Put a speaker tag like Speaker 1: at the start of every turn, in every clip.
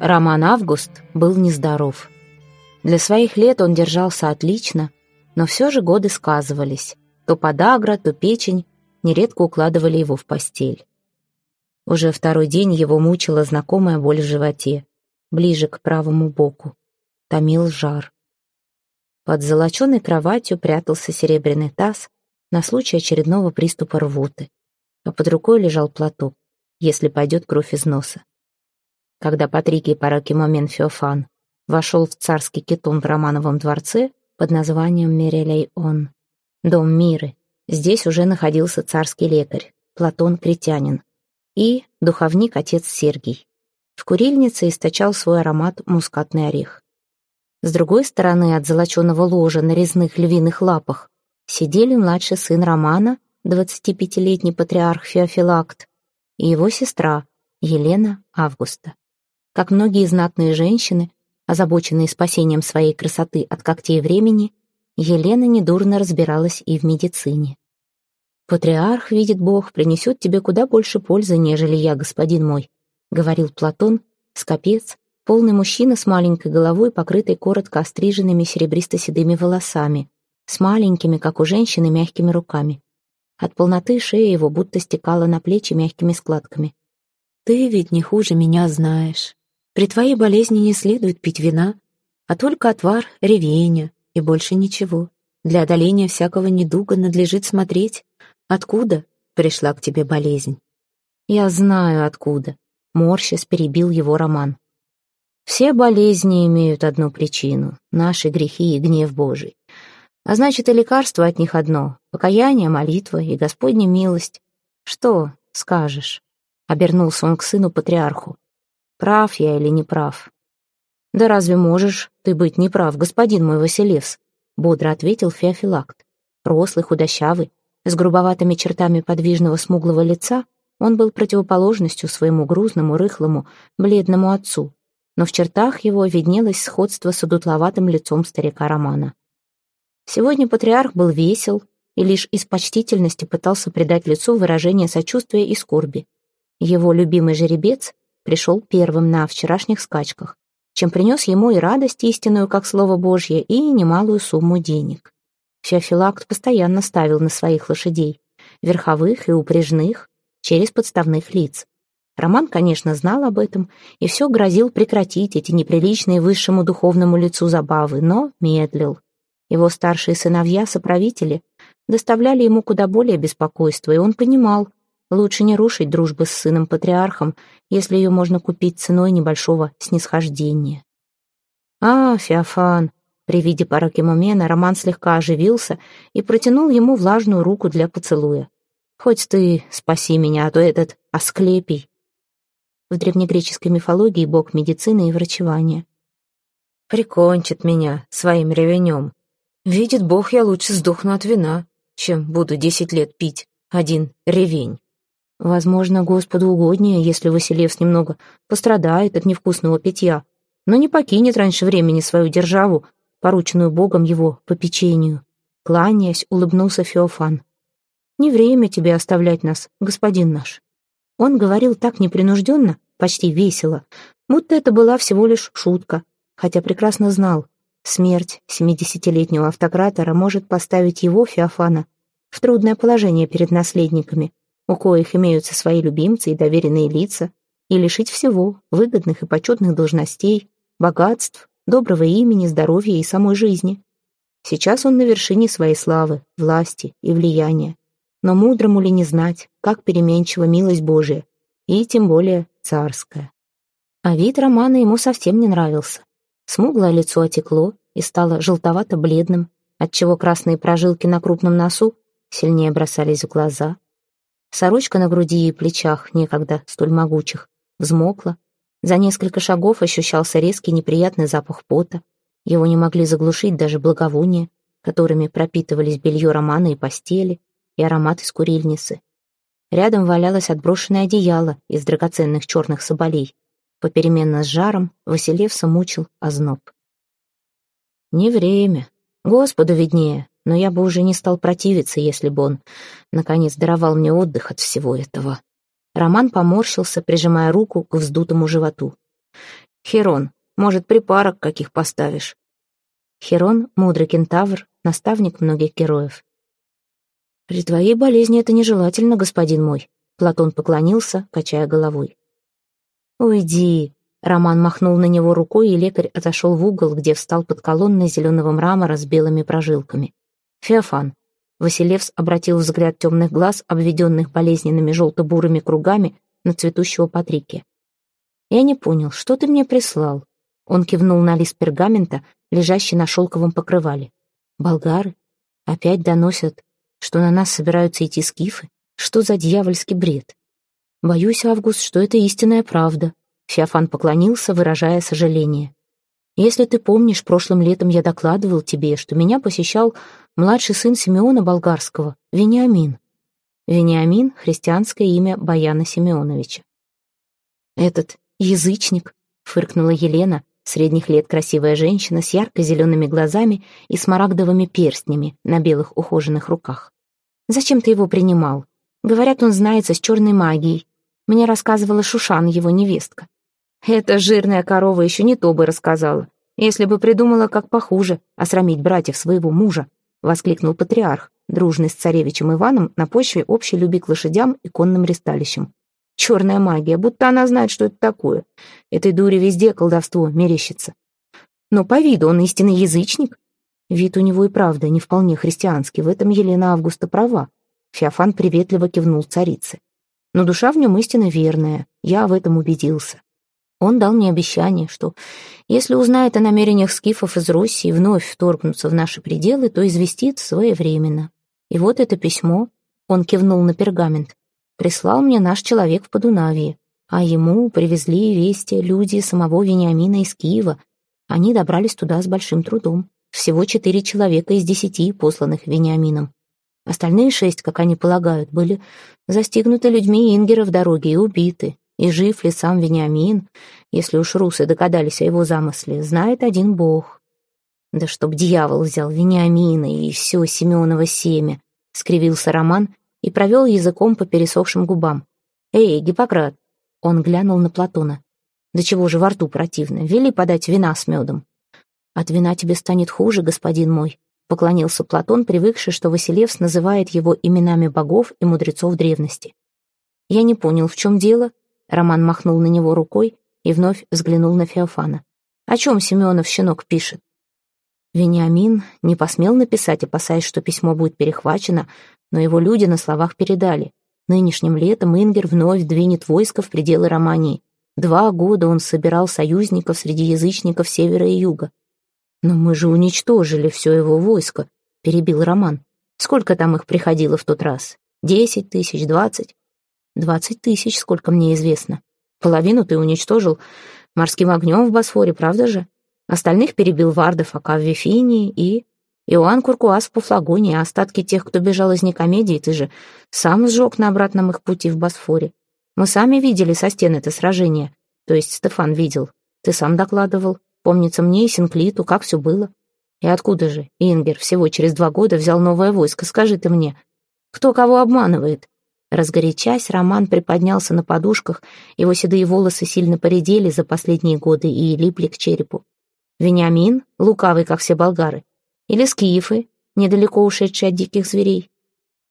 Speaker 1: Роман Август был нездоров. Для своих лет он держался отлично, но все же годы сказывались. То подагра, то печень нередко укладывали его в постель. Уже второй день его мучила знакомая боль в животе, ближе к правому боку. Томил жар. Под золоченой кроватью прятался серебряный таз на случай очередного приступа рвоты, а под рукой лежал платок, если пойдет кровь из носа когда Патрикий Паракимомен Феофан вошел в царский кетон в Романовом дворце под названием Мерелей-Он, дом Миры. Здесь уже находился царский лекарь, Платон Критянин, и духовник отец Сергий. В курильнице источал свой аромат мускатный орех. С другой стороны от золоченого ложа на резных львиных лапах сидели младший сын Романа, 25-летний патриарх Феофилакт, и его сестра Елена Августа. Как многие знатные женщины, озабоченные спасением своей красоты от когтей времени, Елена недурно разбиралась и в медицине. «Патриарх, видит Бог, принесет тебе куда больше пользы, нежели я, господин мой», — говорил Платон, скопец, полный мужчина с маленькой головой, покрытой коротко остриженными серебристо-седыми волосами, с маленькими, как у женщины, мягкими руками. От полноты шея его будто стекала на плечи мягкими складками. «Ты ведь не хуже меня знаешь. При твоей болезни не следует пить вина, а только отвар ревеня и больше ничего. Для одоления всякого недуга надлежит смотреть, откуда пришла к тебе болезнь. Я знаю, откуда. Морщас перебил его роман. Все болезни имеют одну причину — наши грехи и гнев Божий. А значит, и лекарство от них одно — покаяние, молитва и Господня милость. Что скажешь? Обернулся он к сыну патриарху. Прав я или не прав? Да разве можешь ты быть неправ, господин мой Василевс? Бодро ответил Феофилакт. Рослый, худощавый, с грубоватыми чертами подвижного смуглого лица, он был противоположностью своему грузному, рыхлому, бледному отцу, но в чертах его виднелось сходство с удутловатым лицом старика Романа. Сегодня патриарх был весел и лишь из почтительности пытался придать лицу выражение сочувствия и скорби. Его любимый жеребец пришел первым на вчерашних скачках, чем принес ему и радость истинную, как слово Божье, и немалую сумму денег. Феофилакт постоянно ставил на своих лошадей, верховых и упряжных, через подставных лиц. Роман, конечно, знал об этом и все грозил прекратить эти неприличные высшему духовному лицу забавы, но медлил. Его старшие сыновья-соправители доставляли ему куда более беспокойства, и он понимал, Лучше не рушить дружбы с сыном-патриархом, если ее можно купить ценой небольшого снисхождения. «А, Феофан!» При виде Паракимомена Роман слегка оживился и протянул ему влажную руку для поцелуя. «Хоть ты спаси меня, а то этот Асклепий!» В древнегреческой мифологии бог медицины и врачевания. «Прикончит меня своим ревенем. Видит бог, я лучше сдохну от вина, чем буду десять лет пить один ревень». Возможно, Господу угоднее, если Василевс немного пострадает от невкусного питья, но не покинет раньше времени свою державу, порученную Богом его попечению. Кланяясь, улыбнулся Феофан. «Не время тебе оставлять нас, господин наш». Он говорил так непринужденно, почти весело, будто это была всего лишь шутка, хотя прекрасно знал, смерть семидесятилетнего автократора может поставить его, Феофана, в трудное положение перед наследниками, у коих имеются свои любимцы и доверенные лица, и лишить всего, выгодных и почетных должностей, богатств, доброго имени, здоровья и самой жизни. Сейчас он на вершине своей славы, власти и влияния. Но мудрому ли не знать, как переменчива милость Божия, и тем более царская. А вид Романа ему совсем не нравился. Смуглое лицо отекло и стало желтовато-бледным, отчего красные прожилки на крупном носу сильнее бросались в глаза. Сорочка на груди и плечах, некогда столь могучих, взмокла. За несколько шагов ощущался резкий неприятный запах пота. Его не могли заглушить даже благовония, которыми пропитывались белье романа и постели, и аромат из курильницы. Рядом валялось отброшенное одеяло из драгоценных черных соболей. Попеременно с жаром Василевса мучил озноб. «Не время. Господу виднее», но я бы уже не стал противиться, если бы он, наконец, даровал мне отдых от всего этого. Роман поморщился, прижимая руку к вздутому животу. Херон, может, припарок каких поставишь?» Херон — мудрый кентавр, наставник многих героев. «При твоей болезни это нежелательно, господин мой», — Платон поклонился, качая головой. «Уйди», — Роман махнул на него рукой, и лекарь отошел в угол, где встал под колонной зеленого мрамора с белыми прожилками. «Феофан». Василевс обратил взгляд темных глаз, обведенных болезненными желто-бурыми кругами, на цветущего Патрике. «Я не понял, что ты мне прислал?» Он кивнул на лист пергамента, лежащий на шелковом покрывале. «Болгары? Опять доносят, что на нас собираются идти скифы? Что за дьявольский бред?» «Боюсь, Август, что это истинная правда», — Феофан поклонился, выражая сожаление. «Если ты помнишь, прошлым летом я докладывал тебе, что меня посещал младший сын Симеона Болгарского, Вениамин. Вениамин — христианское имя Баяна Симеоновича. «Этот язычник», — фыркнула Елена, средних лет красивая женщина с ярко-зелеными глазами и смарагдовыми перстнями на белых ухоженных руках. «Зачем ты его принимал? Говорят, он знается с черной магией. Мне рассказывала Шушан, его невестка. Эта жирная корова еще не то бы рассказала, если бы придумала, как похуже осрамить братьев своего мужа», — воскликнул патриарх, дружный с царевичем Иваном на почве общей любви к лошадям и конным ресталищам. Черная магия, будто она знает, что это такое. Этой дуре везде колдовство мерещится. Но по виду он истинный язычник. Вид у него и правда не вполне христианский, в этом Елена Августа права. Феофан приветливо кивнул царице. Но душа в нем истинно верная, я в этом убедился. Он дал мне обещание, что если узнает о намерениях скифов из Руси вновь вторгнуться в наши пределы, то известит своевременно. И вот это письмо, он кивнул на пергамент, прислал мне наш человек в Подунавии, а ему привезли вести люди самого Вениамина из Киева. Они добрались туда с большим трудом. Всего четыре человека из десяти, посланных Вениамином. Остальные шесть, как они полагают, были застигнуты людьми Ингера в дороге и убиты. И жив ли сам Вениамин, если уж русы догадались о его замысле, знает один бог. Да чтоб дьявол взял Вениамина и все Семеново семя, скривился Роман и провел языком по пересохшим губам. «Эй, Гиппократ!» Он глянул на Платона. «Да чего же во рту противно? Вели подать вина с медом». «От вина тебе станет хуже, господин мой», — поклонился Платон, привыкший, что Василевс называет его именами богов и мудрецов древности. «Я не понял, в чем дело?» Роман махнул на него рукой и вновь взглянул на Феофана. «О чем Семенов щенок пишет?» Вениамин не посмел написать, опасаясь, что письмо будет перехвачено, но его люди на словах передали. Нынешним летом Ингер вновь двинет войско в пределы Романии. Два года он собирал союзников среди язычников севера и юга. «Но мы же уничтожили все его войско», — перебил Роман. «Сколько там их приходило в тот раз? Десять тысяч, двадцать?» «Двадцать тысяч, сколько мне известно. Половину ты уничтожил морским огнем в Босфоре, правда же? Остальных перебил Вардов, Ака в Вифинии и... Иоанн Куркуас в Пуфлагоне, а остатки тех, кто бежал из Никомедии, ты же сам сжег на обратном их пути в Босфоре. Мы сами видели со стен это сражение. То есть Стефан видел. Ты сам докладывал. Помнится мне и Синклиту, как все было. И откуда же Ингер всего через два года взял новое войско, скажи ты мне? Кто кого обманывает? Разгорячась, Роман приподнялся на подушках, его седые волосы сильно поредели за последние годы и липли к черепу. Вениамин, лукавый, как все болгары, или скифы, недалеко ушедшие от диких зверей?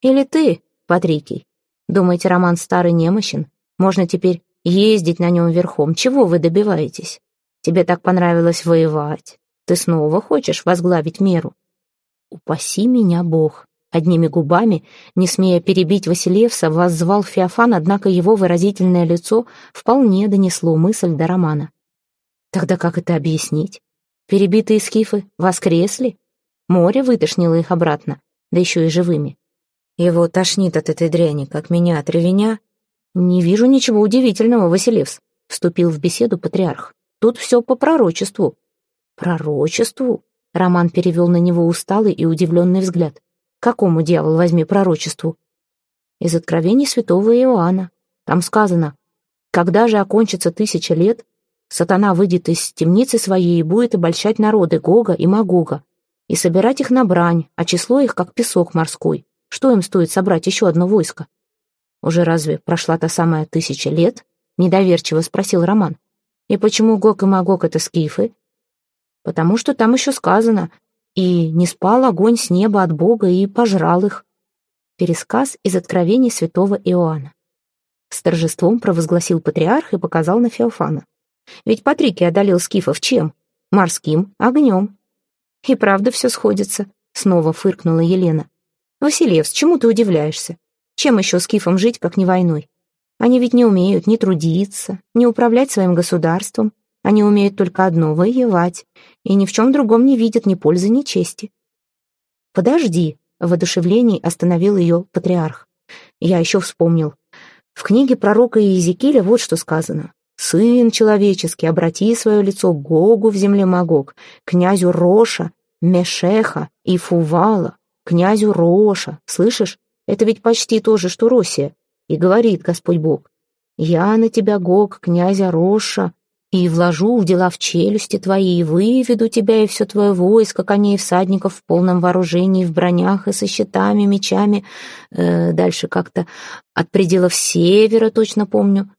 Speaker 1: Или ты, Патрикий? Думаете, Роман старый немощен? Можно теперь ездить на нем верхом. Чего вы добиваетесь? Тебе так понравилось воевать. Ты снова хочешь возглавить меру? Упаси меня, Бог. Одними губами, не смея перебить Василевса, воззвал Феофан, однако его выразительное лицо вполне донесло мысль до Романа. Тогда как это объяснить? Перебитые скифы воскресли? Море вытошнило их обратно, да еще и живыми. Его тошнит от этой дряни, как меня от ревеня. Не вижу ничего удивительного, Василевс, вступил в беседу патриарх. Тут все по пророчеству. Пророчеству? Роман перевел на него усталый и удивленный взгляд. Какому, дьявол, возьми пророчеству? Из откровений святого Иоанна. Там сказано, когда же окончится тысяча лет, сатана выйдет из темницы своей и будет обольщать народы Гога и Магога, и собирать их на брань, а число их как песок морской. Что им стоит собрать еще одно войско? Уже разве прошла та самая тысяча лет? Недоверчиво спросил Роман. И почему Гог и Магог — это скифы? Потому что там еще сказано «И не спал огонь с неба от Бога и пожрал их». Пересказ из Откровений святого Иоанна. С торжеством провозгласил патриарх и показал на Феофана. Ведь Патрикий одолел скифов чем? Морским огнем. И правда все сходится, снова фыркнула Елена. Василевс, чему ты удивляешься? Чем еще скифам жить, как не войной? Они ведь не умеют ни трудиться, ни управлять своим государством. Они умеют только одно — воевать, и ни в чем другом не видят ни пользы, ни чести. «Подожди», — в воодушевлении остановил ее патриарх. Я еще вспомнил. В книге пророка Иезекииля вот что сказано. «Сын человеческий, обрати свое лицо к Гогу в земле Магог, князю Роша, Мешеха и Фувала, князю Роша. Слышишь? Это ведь почти то же, что Росия. И говорит Господь Бог, «Я на тебя, Гог, князя Роша, и вложу в дела в челюсти твои, и выведу тебя и все твое войско, коней и всадников в полном вооружении, в бронях и со щитами, мечами. Э, дальше как-то от пределов севера, точно помню.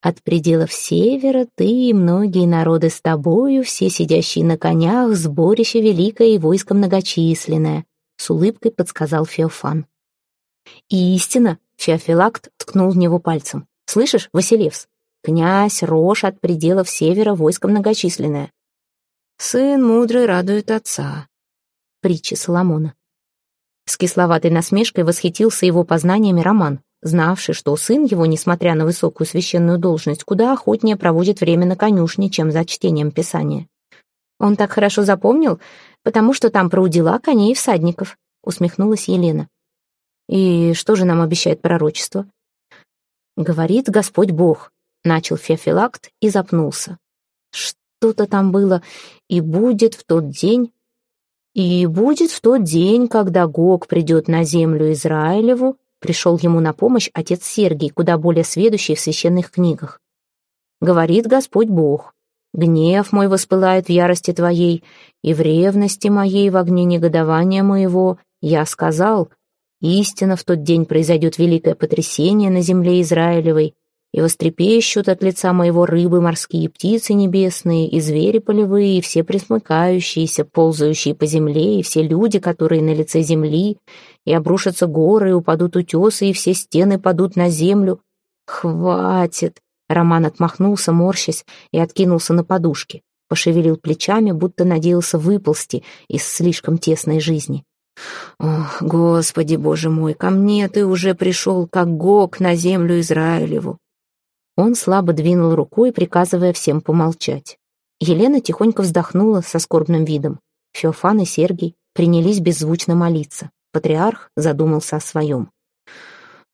Speaker 1: От пределов севера ты и многие народы с тобою, все сидящие на конях, сборище великое и войско многочисленное», — с улыбкой подсказал Феофан. И истина, Феофилакт ткнул в него пальцем. «Слышишь, Василевс? Князь Рош от пределов севера, войско многочисленное. Сын мудрый радует отца». Притча Соломона. С кисловатой насмешкой восхитился его познаниями Роман, знавший, что сын его, несмотря на высокую священную должность, куда охотнее проводит время на конюшне, чем за чтением Писания. «Он так хорошо запомнил, потому что там про удила коней и всадников», усмехнулась Елена. И что же нам обещает пророчество? Говорит Господь Бог, начал Феофилакт и запнулся. Что-то там было, и будет в тот день, и будет в тот день, когда Гог придет на землю Израилеву, пришел ему на помощь отец Сергий, куда более сведущий в священных книгах. Говорит Господь Бог, гнев мой воспылает в ярости твоей, и в ревности моей, в огне негодования моего, я сказал, Истинно в тот день произойдет великое потрясение на земле Израилевой, и вострепещут от лица моего рыбы морские птицы небесные, и звери полевые, и все присмыкающиеся, ползающие по земле, и все люди, которые на лице земли, и обрушатся горы, и упадут утесы, и все стены падут на землю. Хватит! Роман отмахнулся, морщась, и откинулся на подушке, пошевелил плечами, будто надеялся выползти из слишком тесной жизни. Ох, Господи, Боже мой, ко мне ты уже пришел, как Гог на землю Израилеву. Он слабо двинул рукой, приказывая всем помолчать. Елена тихонько вздохнула со скорбным видом. Феофан и Сергий принялись беззвучно молиться. Патриарх задумался о своем.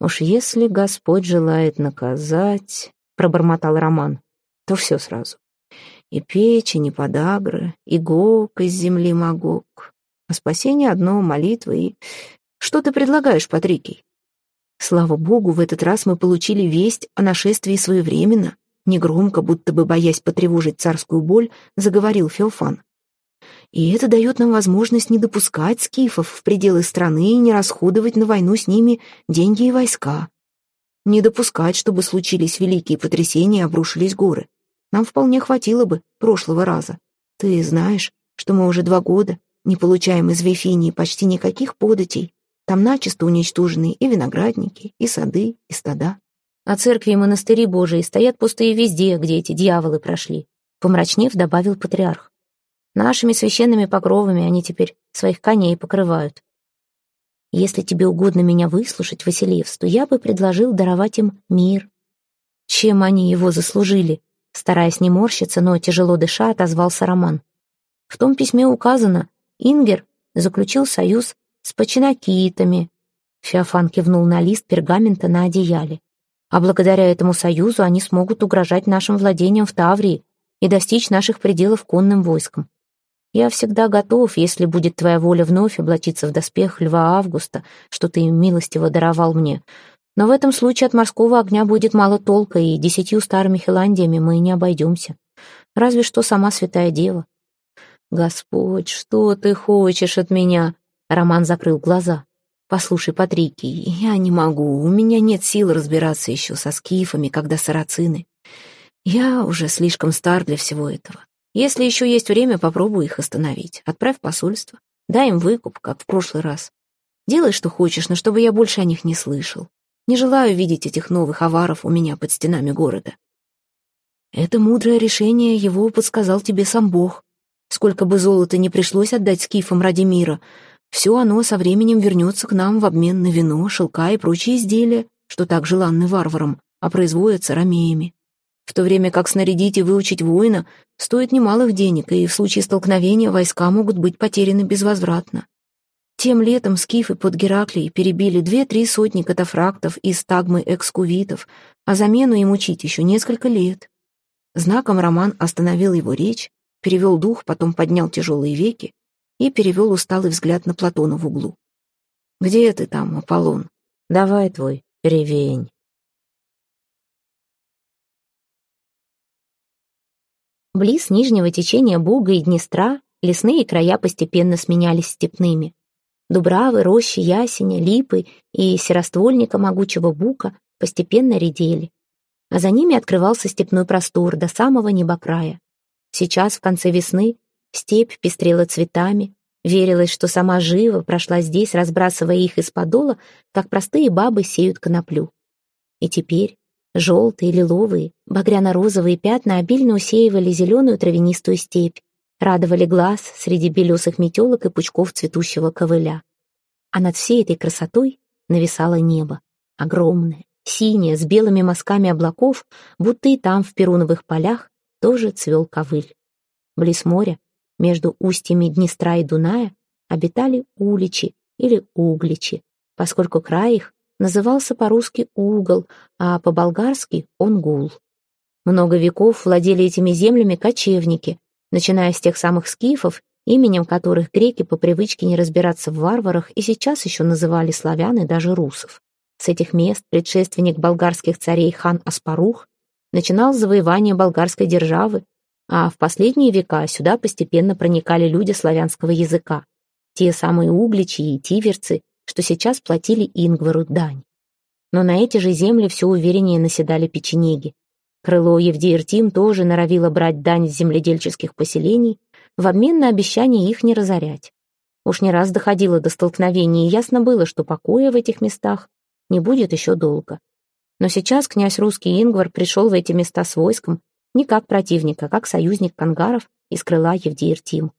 Speaker 1: «Уж если Господь желает наказать...» — пробормотал Роман. «То все сразу. И печень, и подагры, и гог из земли могок. А спасение одно, молитва и... Что ты предлагаешь, Патрикий? Слава богу, в этот раз мы получили весть о нашествии своевременно. Негромко, будто бы боясь потревожить царскую боль, заговорил Феофан. И это дает нам возможность не допускать скифов в пределы страны и не расходовать на войну с ними деньги и войска. Не допускать, чтобы случились великие потрясения и обрушились горы. Нам вполне хватило бы прошлого раза. Ты знаешь, что мы уже два года не получаем из Вифинии почти никаких податей. Там начисто уничтожены и виноградники, и сады, и стада. А церкви и монастыри Божии стоят пустые везде, где эти дьяволы прошли. Помрачнев, добавил патриарх. Нашими священными покровами они теперь своих коней покрывают. Если тебе угодно меня выслушать, Василевс, то я бы предложил даровать им мир. Чем они его заслужили? Стараясь не морщиться, но тяжело дыша, отозвался Роман. В том письме указано, Ингер заключил союз с починокитами. Феофан кивнул на лист пергамента на одеяле. А благодаря этому союзу они смогут угрожать нашим владениям в Таврии и достичь наших пределов конным войском. Я всегда готов, если будет твоя воля вновь облачиться в доспех льва Августа, что ты милостиво даровал мне. Но в этом случае от морского огня будет мало толка, и десятью старыми Хиландиями мы не обойдемся. Разве что сама святая дева. «Господь, что ты хочешь от меня?» Роман закрыл глаза. «Послушай, Патрикий, я не могу, у меня нет сил разбираться еще со скифами, когда сарацины.
Speaker 2: Я уже слишком стар для всего этого. Если еще есть время, попробуй их остановить. Отправь посольство. Дай им выкуп, как в прошлый раз. Делай, что хочешь, но чтобы я больше о них не слышал. Не желаю видеть этих новых аваров у меня под стенами города. Это мудрое решение его подсказал тебе сам Бог. Сколько бы золота не пришлось отдать скифам ради мира, все оно со временем вернется к нам в обмен на вино, шелка и прочие изделия, что так желанны варварам, а производятся ромеями. В то время как снарядить и выучить воина стоит немалых денег, и в случае столкновения войска могут быть потеряны безвозвратно. Тем летом скифы под Гераклией перебили две-три сотни катафрактов из тагмы экскувитов, а замену им учить еще несколько лет. Знаком Роман остановил его речь, перевел дух, потом поднял тяжелые веки и перевел усталый взгляд на Платона в углу. «Где ты там, Аполлон? Давай твой ревень».
Speaker 1: Близ нижнего течения Буга и Днестра лесные края постепенно сменялись степными. Дубравы, рощи, ясеня, липы и сероствольника могучего бука постепенно редели, а за ними открывался степной простор до самого небокрая. Сейчас, в конце весны, степь пестрела цветами, верилось, что сама жива прошла здесь, разбрасывая их из подола, как простые бабы сеют коноплю. И теперь желтые, лиловые, багряно-розовые пятна обильно усеивали зеленую травянистую степь, радовали глаз среди белесых метелок и пучков цветущего ковыля. А над всей этой красотой нависало небо, огромное, синее, с белыми мазками облаков, будто и там, в перуновых полях, тоже цвел ковыль. Близ моря, между устьями Днестра и Дуная, обитали уличи или угличи, поскольку край их назывался по-русски угол, а по-болгарски онгул. Много веков владели этими землями кочевники, начиная с тех самых скифов, именем которых греки по привычке не разбираться в варварах и сейчас еще называли славян и даже русов. С этих мест предшественник болгарских царей хан Аспарух начинал завоевание болгарской державы, а в последние века сюда постепенно проникали люди славянского языка, те самые угличи и тиверцы, что сейчас платили Ингвару дань. Но на эти же земли все увереннее наседали печенеги. Крыло Евдеиртим тоже норовило брать дань с земледельческих поселений в обмен на обещание их не разорять. Уж не раз доходило до столкновений, и ясно было, что покоя в этих местах не будет еще долго. Но сейчас князь русский Ингвар пришел в эти места с войском не как противник, а как союзник кангаров из крыла Евдеиртим.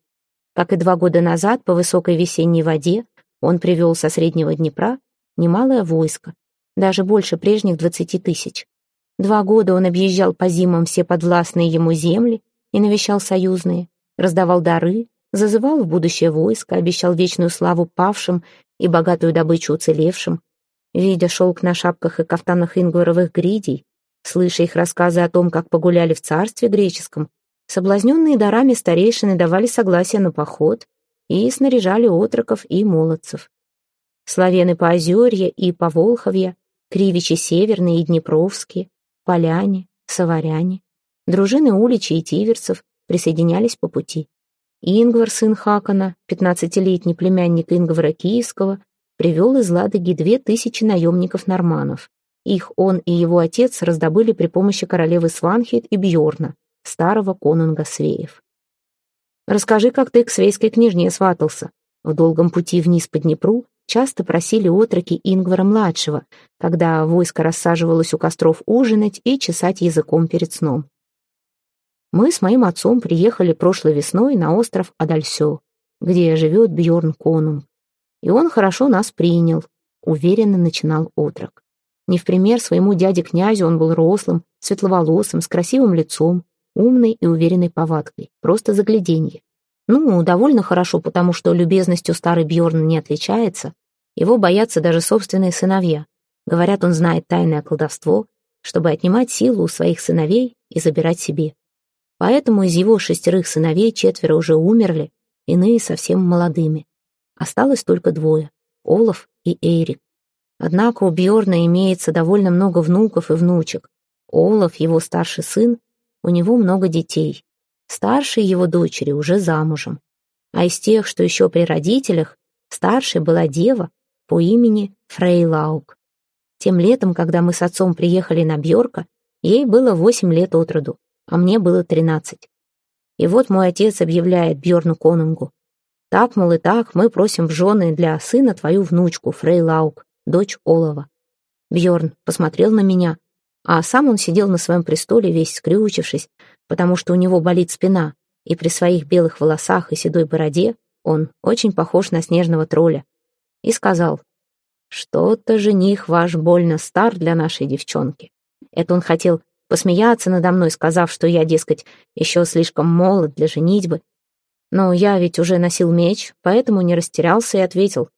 Speaker 1: Как и два года назад по высокой весенней воде он привел со Среднего Днепра немалое войско, даже больше прежних двадцати тысяч. Два года он объезжал по зимам все подвластные ему земли и навещал союзные, раздавал дары, зазывал в будущее войско, обещал вечную славу павшим и богатую добычу уцелевшим, Видя шелк на шапках и кафтанах ингваровых гридей, слыша их рассказы о том, как погуляли в царстве греческом, соблазненные дарами старейшины давали согласие на поход и снаряжали отроков и молодцев. Славены по Озерье и по Волховье, кривичи северные и днепровские, поляне, саваряне, дружины уличи и тиверцев присоединялись по пути. Ингвар, сын Хакона, пятнадцатилетний племянник Ингвара Киевского, привел из Ладоги две тысячи наемников-норманов. Их он и его отец раздобыли при помощи королевы Сванхит и Бьорна, старого конунга Свеев. «Расскажи, как ты к свейской княжне сватался?» В долгом пути вниз по Днепру часто просили отроки Ингвара-младшего, когда войско рассаживалось у костров ужинать и чесать языком перед сном. Мы с моим отцом приехали прошлой весной на остров Адальсё, где живет Бьорн Конунг. И он хорошо нас принял, уверенно начинал отрок. Не в пример своему дяде-князю он был рослым, светловолосым, с красивым лицом, умной и уверенной повадкой, просто загляденье. Ну, довольно хорошо, потому что любезностью старый Бьорн не отличается. Его боятся даже собственные сыновья. Говорят, он знает тайное колдовство, чтобы отнимать силу у своих сыновей и забирать себе. Поэтому из его шестерых сыновей четверо уже умерли, иные совсем молодыми. Осталось только двое — Олаф и Эрик. Однако у Бьорна имеется довольно много внуков и внучек. Олаф, его старший сын, у него много детей. Старшей его дочери уже замужем. А из тех, что еще при родителях, старшей была дева по имени Фрейлаук. Тем летом, когда мы с отцом приехали на Бьорка, Ей было восемь лет от роду, а мне было тринадцать. И вот мой отец объявляет Бьорну Конунгу. Так, мол, и так, мы просим в жены для сына твою внучку, Фрей Лаук, дочь Олова. Бьорн посмотрел на меня, а сам он сидел на своем престоле, весь скрючившись, потому что у него болит спина, и при своих белых волосах и седой бороде он очень похож на снежного тролля. И сказал, «Что-то жених ваш больно стар для нашей девчонки». Это он хотел посмеяться надо мной, сказав, что я, дескать, еще слишком молод для женитьбы. Но я ведь уже носил меч, поэтому не растерялся и ответил,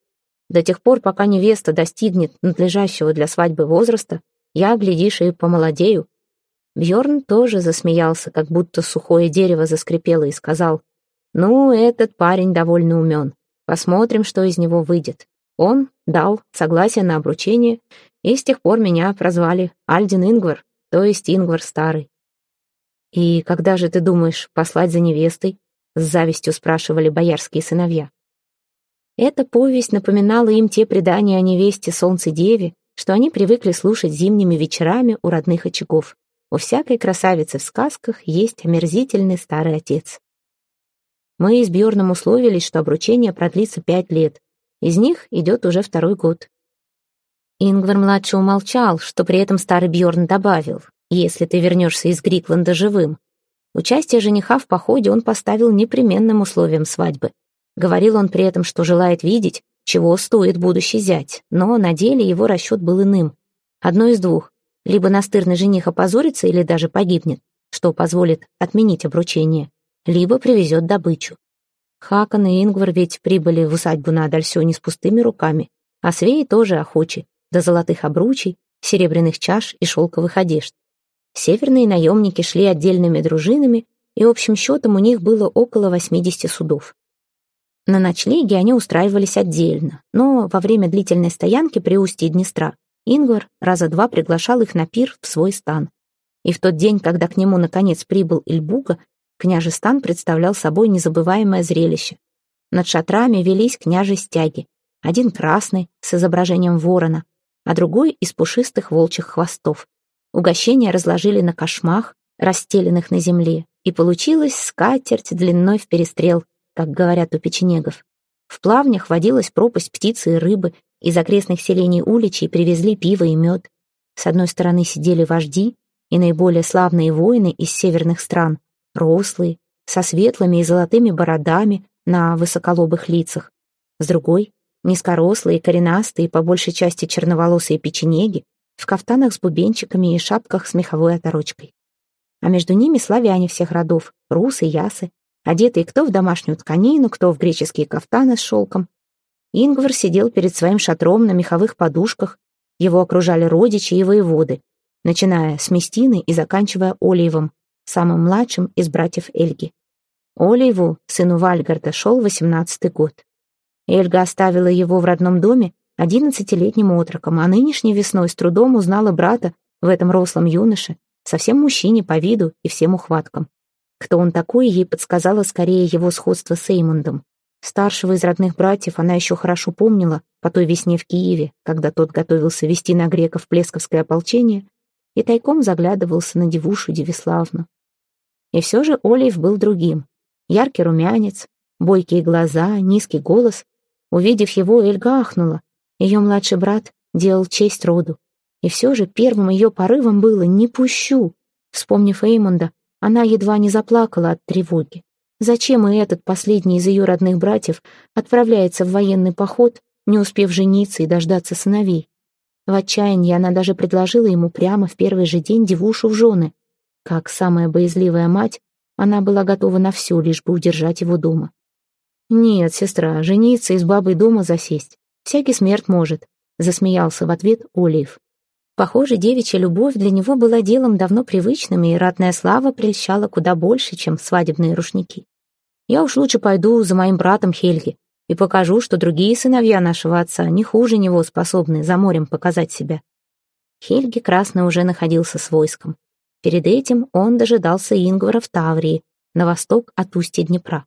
Speaker 1: «До тех пор, пока невеста достигнет надлежащего для свадьбы возраста, я, глядишь, и помолодею». Бьорн тоже засмеялся, как будто сухое дерево заскрипело, и сказал, «Ну, этот парень довольно умен. Посмотрим, что из него выйдет». Он дал согласие на обручение, и с тех пор меня прозвали Альдин Ингвар, то есть Ингвар Старый. «И когда же ты думаешь послать за невестой?» — с завистью спрашивали боярские сыновья. Эта повесть напоминала им те предания о невесте Солнце-Деве, что они привыкли слушать зимними вечерами у родных очагов. У всякой красавицы в сказках есть омерзительный старый отец. Мы с Бьорном условились, что обручение продлится пять лет. Из них идет уже второй год. Ингвар-младший умолчал, что при этом старый Бьорн добавил, «Если ты вернешься из Грикланда живым». Участие жениха в походе он поставил непременным условием свадьбы. Говорил он при этом, что желает видеть, чего стоит будущий зять, но на деле его расчет был иным. Одно из двух. Либо настырный жених опозорится или даже погибнет, что позволит отменить обручение, либо привезет добычу. Хакон и Ингвар ведь прибыли в усадьбу на Адальсёне с пустыми руками, а свеи тоже охочи, до золотых обручей, серебряных чаш и шелковых одежд. Северные наемники шли отдельными дружинами, и общим счетом у них было около 80 судов. На ночлеге они устраивались отдельно, но во время длительной стоянки при устье Днестра Ингвар раза два приглашал их на пир в свой стан. И в тот день, когда к нему наконец прибыл Ильбуга, княжий стан представлял собой незабываемое зрелище. Над шатрами велись княжи стяги. Один красный, с изображением ворона, а другой из пушистых волчьих хвостов. Угощения разложили на кошмах, расстеленных на земле, и получилась скатерть длиной в перестрел, как говорят у печенегов. В плавнях водилась пропасть птицы и рыбы, из окрестных селений Уличей привезли пиво и мед. С одной стороны сидели вожди и наиболее славные воины из северных стран, рослые, со светлыми и золотыми бородами на высоколобых лицах. С другой — низкорослые, коренастые, по большей части черноволосые печенеги, в кафтанах с бубенчиками и шапках с меховой оторочкой. А между ними славяне всех родов, русы, ясы, одетые кто в домашнюю тканину, кто в греческие кафтаны с шелком, Ингвар сидел перед своим шатром на меховых подушках, его окружали родичи и воеводы, начиная с Местины и заканчивая Олиевым, самым младшим из братьев Эльги. Олиеву, сыну Вальгарда, шел восемнадцатый год. Эльга оставила его в родном доме одиннадцатилетним отроком, а нынешней весной с трудом узнала брата в этом рослом юноше, совсем мужчине по виду и всем ухваткам. Кто он такой, ей подсказало скорее его сходство с Эймондом. Старшего из родных братьев она еще хорошо помнила по той весне в Киеве, когда тот готовился вести на греков плесковское ополчение и тайком заглядывался на девушу Девиславну. И все же Олив был другим. Яркий румянец, бойкие глаза, низкий голос. Увидев его, Эльга ахнула. Ее младший брат делал честь роду. И все же первым ее порывом было «не пущу». Вспомнив Эймонда, она едва не заплакала от тревоги. Зачем и этот последний из ее родных братьев отправляется в военный поход, не успев жениться и дождаться сыновей? В отчаянии она даже предложила ему прямо в первый же день девушу в жены. Как самая боязливая мать, она была готова на все, лишь бы удержать его дома. «Нет, сестра, жениться и с бабой дома засесть. Всякий смерть может», — засмеялся в ответ Олиев. Похоже, девичья любовь для него была делом давно привычным, и ратная слава прельщала куда больше, чем свадебные рушники. Я уж лучше пойду за моим братом Хельги и покажу, что другие сыновья нашего отца не хуже него способны за морем показать себя. Хельги Красный уже находился с войском. Перед этим он дожидался Ингвара в Таврии, на восток от устья Днепра.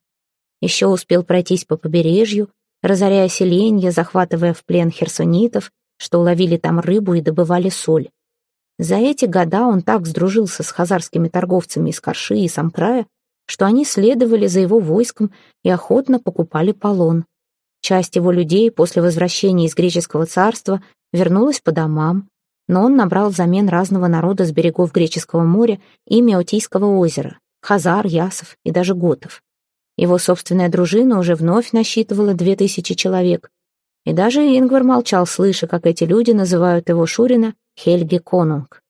Speaker 1: Еще успел пройтись по побережью, разоряя селенья, захватывая в плен херсонитов, что ловили там рыбу и добывали соль. За эти года он так сдружился с хазарскими торговцами из Карши и Самкрая, что они следовали за его войском и охотно покупали полон. Часть его людей после возвращения из греческого царства вернулась по домам, но он набрал взамен разного народа с берегов Греческого моря и Меотийского озера, хазар, ясов и даже готов. Его собственная дружина уже вновь насчитывала две тысячи человек, и даже Ингвар молчал, слыша, как эти люди называют его Шурина Хельги Конунг.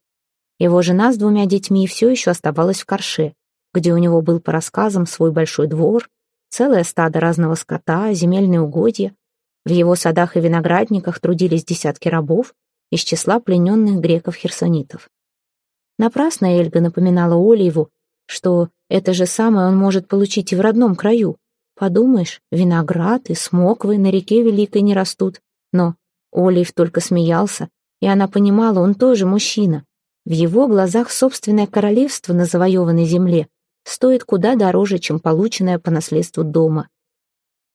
Speaker 1: Его жена с двумя детьми все еще оставалась в Корше, где у него был по рассказам свой большой двор, целое стадо разного скота, земельные угодья. В его садах и виноградниках трудились десятки рабов из числа плененных греков-херсонитов. Напрасно Эльга напоминала Олиеву, что это же самое он может получить и в родном краю. Подумаешь, виноград и смоквы на реке Великой не растут. Но Олиев только смеялся, и она понимала, он тоже мужчина. В его глазах собственное королевство на завоеванной земле стоит куда дороже, чем полученное по наследству дома.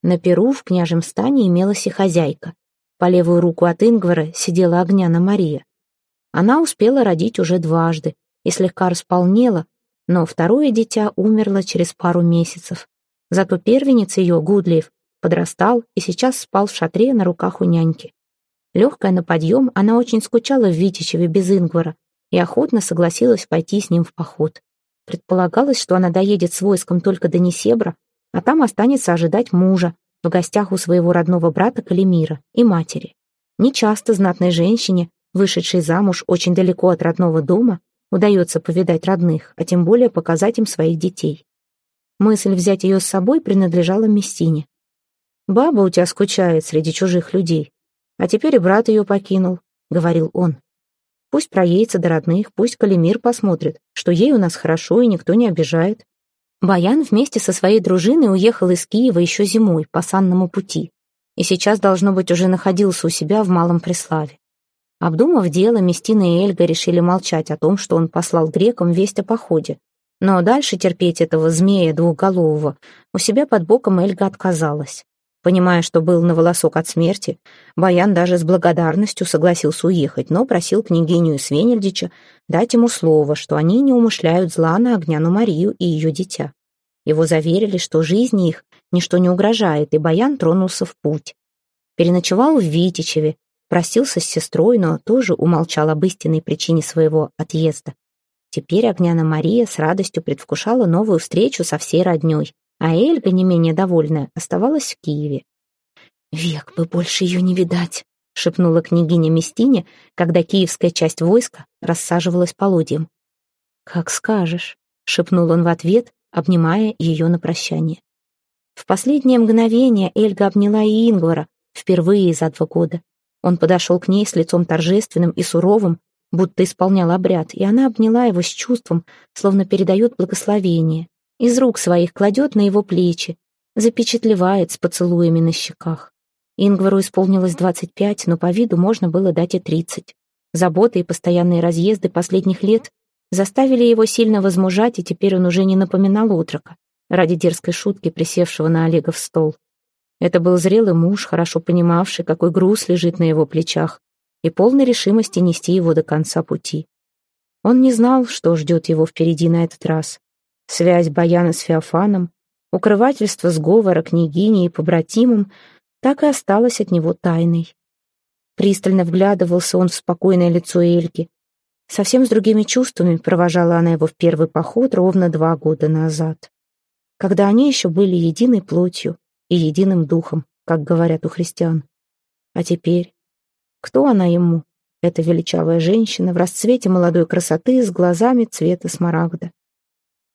Speaker 1: На Перу в княжем стане имелась и хозяйка. По левую руку от Ингвара сидела Огняна Мария. Она успела родить уже дважды и слегка располнела, но второе дитя умерло через пару месяцев. Зато первенец ее, Гудлиев, подрастал и сейчас спал в шатре на руках у няньки. Легкая на подъем, она очень скучала в Витичеве без Ингвара и охотно согласилась пойти с ним в поход. Предполагалось, что она доедет с войском только до Несебра, а там останется ожидать мужа, в гостях у своего родного брата Калимира и матери. Нечасто знатной женщине, вышедшей замуж очень далеко от родного дома, удается повидать родных, а тем более показать им своих детей. Мысль взять ее с собой принадлежала Местине. «Баба у тебя скучает среди чужих людей, а теперь и брат ее покинул», — говорил он. Пусть проедется до родных, пусть Калимир посмотрит, что ей у нас хорошо и никто не обижает. Баян вместе со своей дружиной уехал из Киева еще зимой по санному пути и сейчас, должно быть, уже находился у себя в Малом Преславе. Обдумав дело, Местина и Эльга решили молчать о том, что он послал грекам весть о походе. Но дальше терпеть этого змея двухголового у себя под боком Эльга отказалась. Понимая, что был на волосок от смерти, Баян даже с благодарностью согласился уехать, но просил княгиню и Свенельдича дать ему слово, что они не умышляют зла на Огняну Марию и ее дитя. Его заверили, что жизни их ничто не угрожает, и Баян тронулся в путь. Переночевал в Витичеве, простился с сестрой, но тоже умолчал об истинной причине своего отъезда. Теперь Огняна Мария с радостью предвкушала новую встречу со всей роднёй, а Эльга, не менее довольная, оставалась в Киеве. «Век бы больше ее не видать», — шепнула княгиня Местине, когда киевская часть войска рассаживалась полудьем. «Как скажешь», — шепнул он в ответ, обнимая ее на прощание. В последнее мгновение Эльга обняла и Ингвара, впервые за два года. Он подошел к ней с лицом торжественным и суровым, будто исполнял обряд, и она обняла его с чувством, словно передает благословение из рук своих кладет на его плечи, запечатлевает с поцелуями на щеках. Ингвару исполнилось двадцать пять, но по виду можно было дать и тридцать. Заботы и постоянные разъезды последних лет заставили его сильно возмужать, и теперь он уже не напоминал отрока, ради дерзкой шутки, присевшего на Олега в стол. Это был зрелый муж, хорошо понимавший, какой груз лежит на его плечах, и полной решимости нести его до конца пути. Он не знал, что ждет его впереди на этот раз. Связь Баяна с Феофаном, укрывательство сговора княгини и побратимом так и осталось от него тайной. Пристально вглядывался он в спокойное лицо Эльки. Совсем с другими чувствами провожала она его в первый поход ровно два года назад, когда они еще были единой плотью и единым духом, как говорят у христиан. А теперь кто она ему, эта величавая женщина в расцвете молодой красоты с глазами цвета смарагда?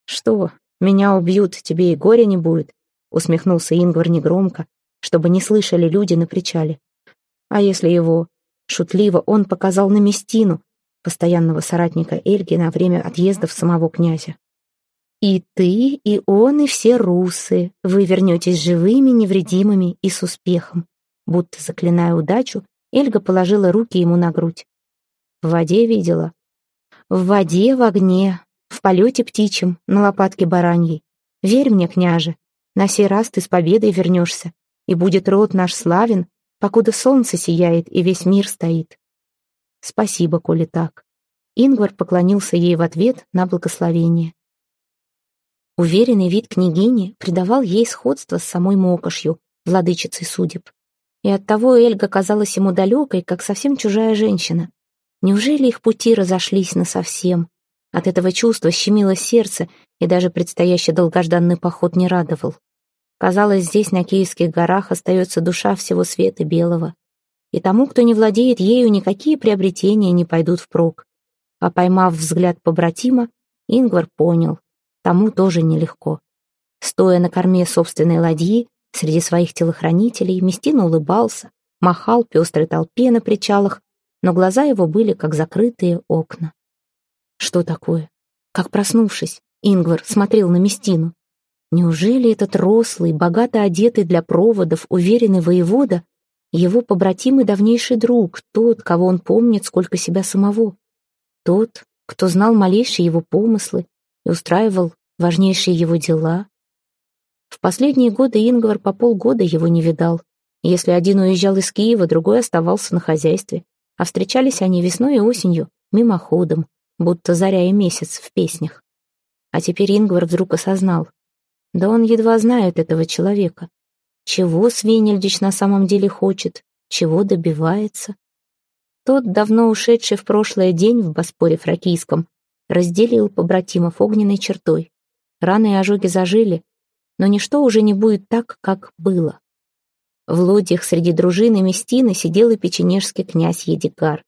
Speaker 1: «Что, меня убьют, тебе и горя не будет?» усмехнулся Ингвар негромко, чтобы не слышали люди на причале. А если его, шутливо, он показал на Местину, постоянного соратника Эльги на время отъездов самого князя. «И ты, и он, и все русы, вы вернетесь живыми, невредимыми и с успехом». Будто заклиная удачу, Эльга положила руки ему на грудь. В воде видела. В воде, в огне, в полете птичьем, на лопатке бараньей. Верь мне, княже, на сей раз ты с победой вернешься, и будет род наш славен, покуда солнце сияет и весь мир стоит. Спасибо, коли так. Ингвар поклонился ей в ответ на благословение. Уверенный вид княгини придавал ей сходство с самой Мокошью, владычицей судеб. И оттого Эльга казалась ему далекой, как совсем чужая женщина. Неужели их пути разошлись насовсем? От этого чувства щемило сердце, и даже предстоящий долгожданный поход не радовал. Казалось, здесь, на Киевских горах, остается душа всего света белого. И тому, кто не владеет ею, никакие приобретения не пойдут впрок. А поймав взгляд побратима, Ингвар понял, тому тоже нелегко. Стоя на корме собственной ладьи, среди своих телохранителей, Местина улыбался, махал пестрой толпе на причалах, но глаза его были как закрытые окна. Что такое? Как проснувшись, Ингвар смотрел на Местину. Неужели этот рослый, богато одетый для проводов, уверенный воевода, его побратим и давнейший друг, тот, кого он помнит, сколько себя самого? Тот, кто знал малейшие его помыслы и устраивал важнейшие его дела? В последние годы Ингвар по полгода его не видал. Если один уезжал из Киева, другой оставался на хозяйстве, а встречались они весной и осенью, мимоходом, будто заря и месяц в песнях. А теперь Ингвар вдруг осознал, да он едва знает этого человека. Чего Свенельдич на самом деле хочет, чего добивается. Тот, давно ушедший в прошлое день в Боспоре Фракийском, разделил побратимов огненной чертой. Раны и ожоги зажили, но ничто уже не будет так, как было. В лодьях среди дружины Местины сидел и печенежский князь Едигар.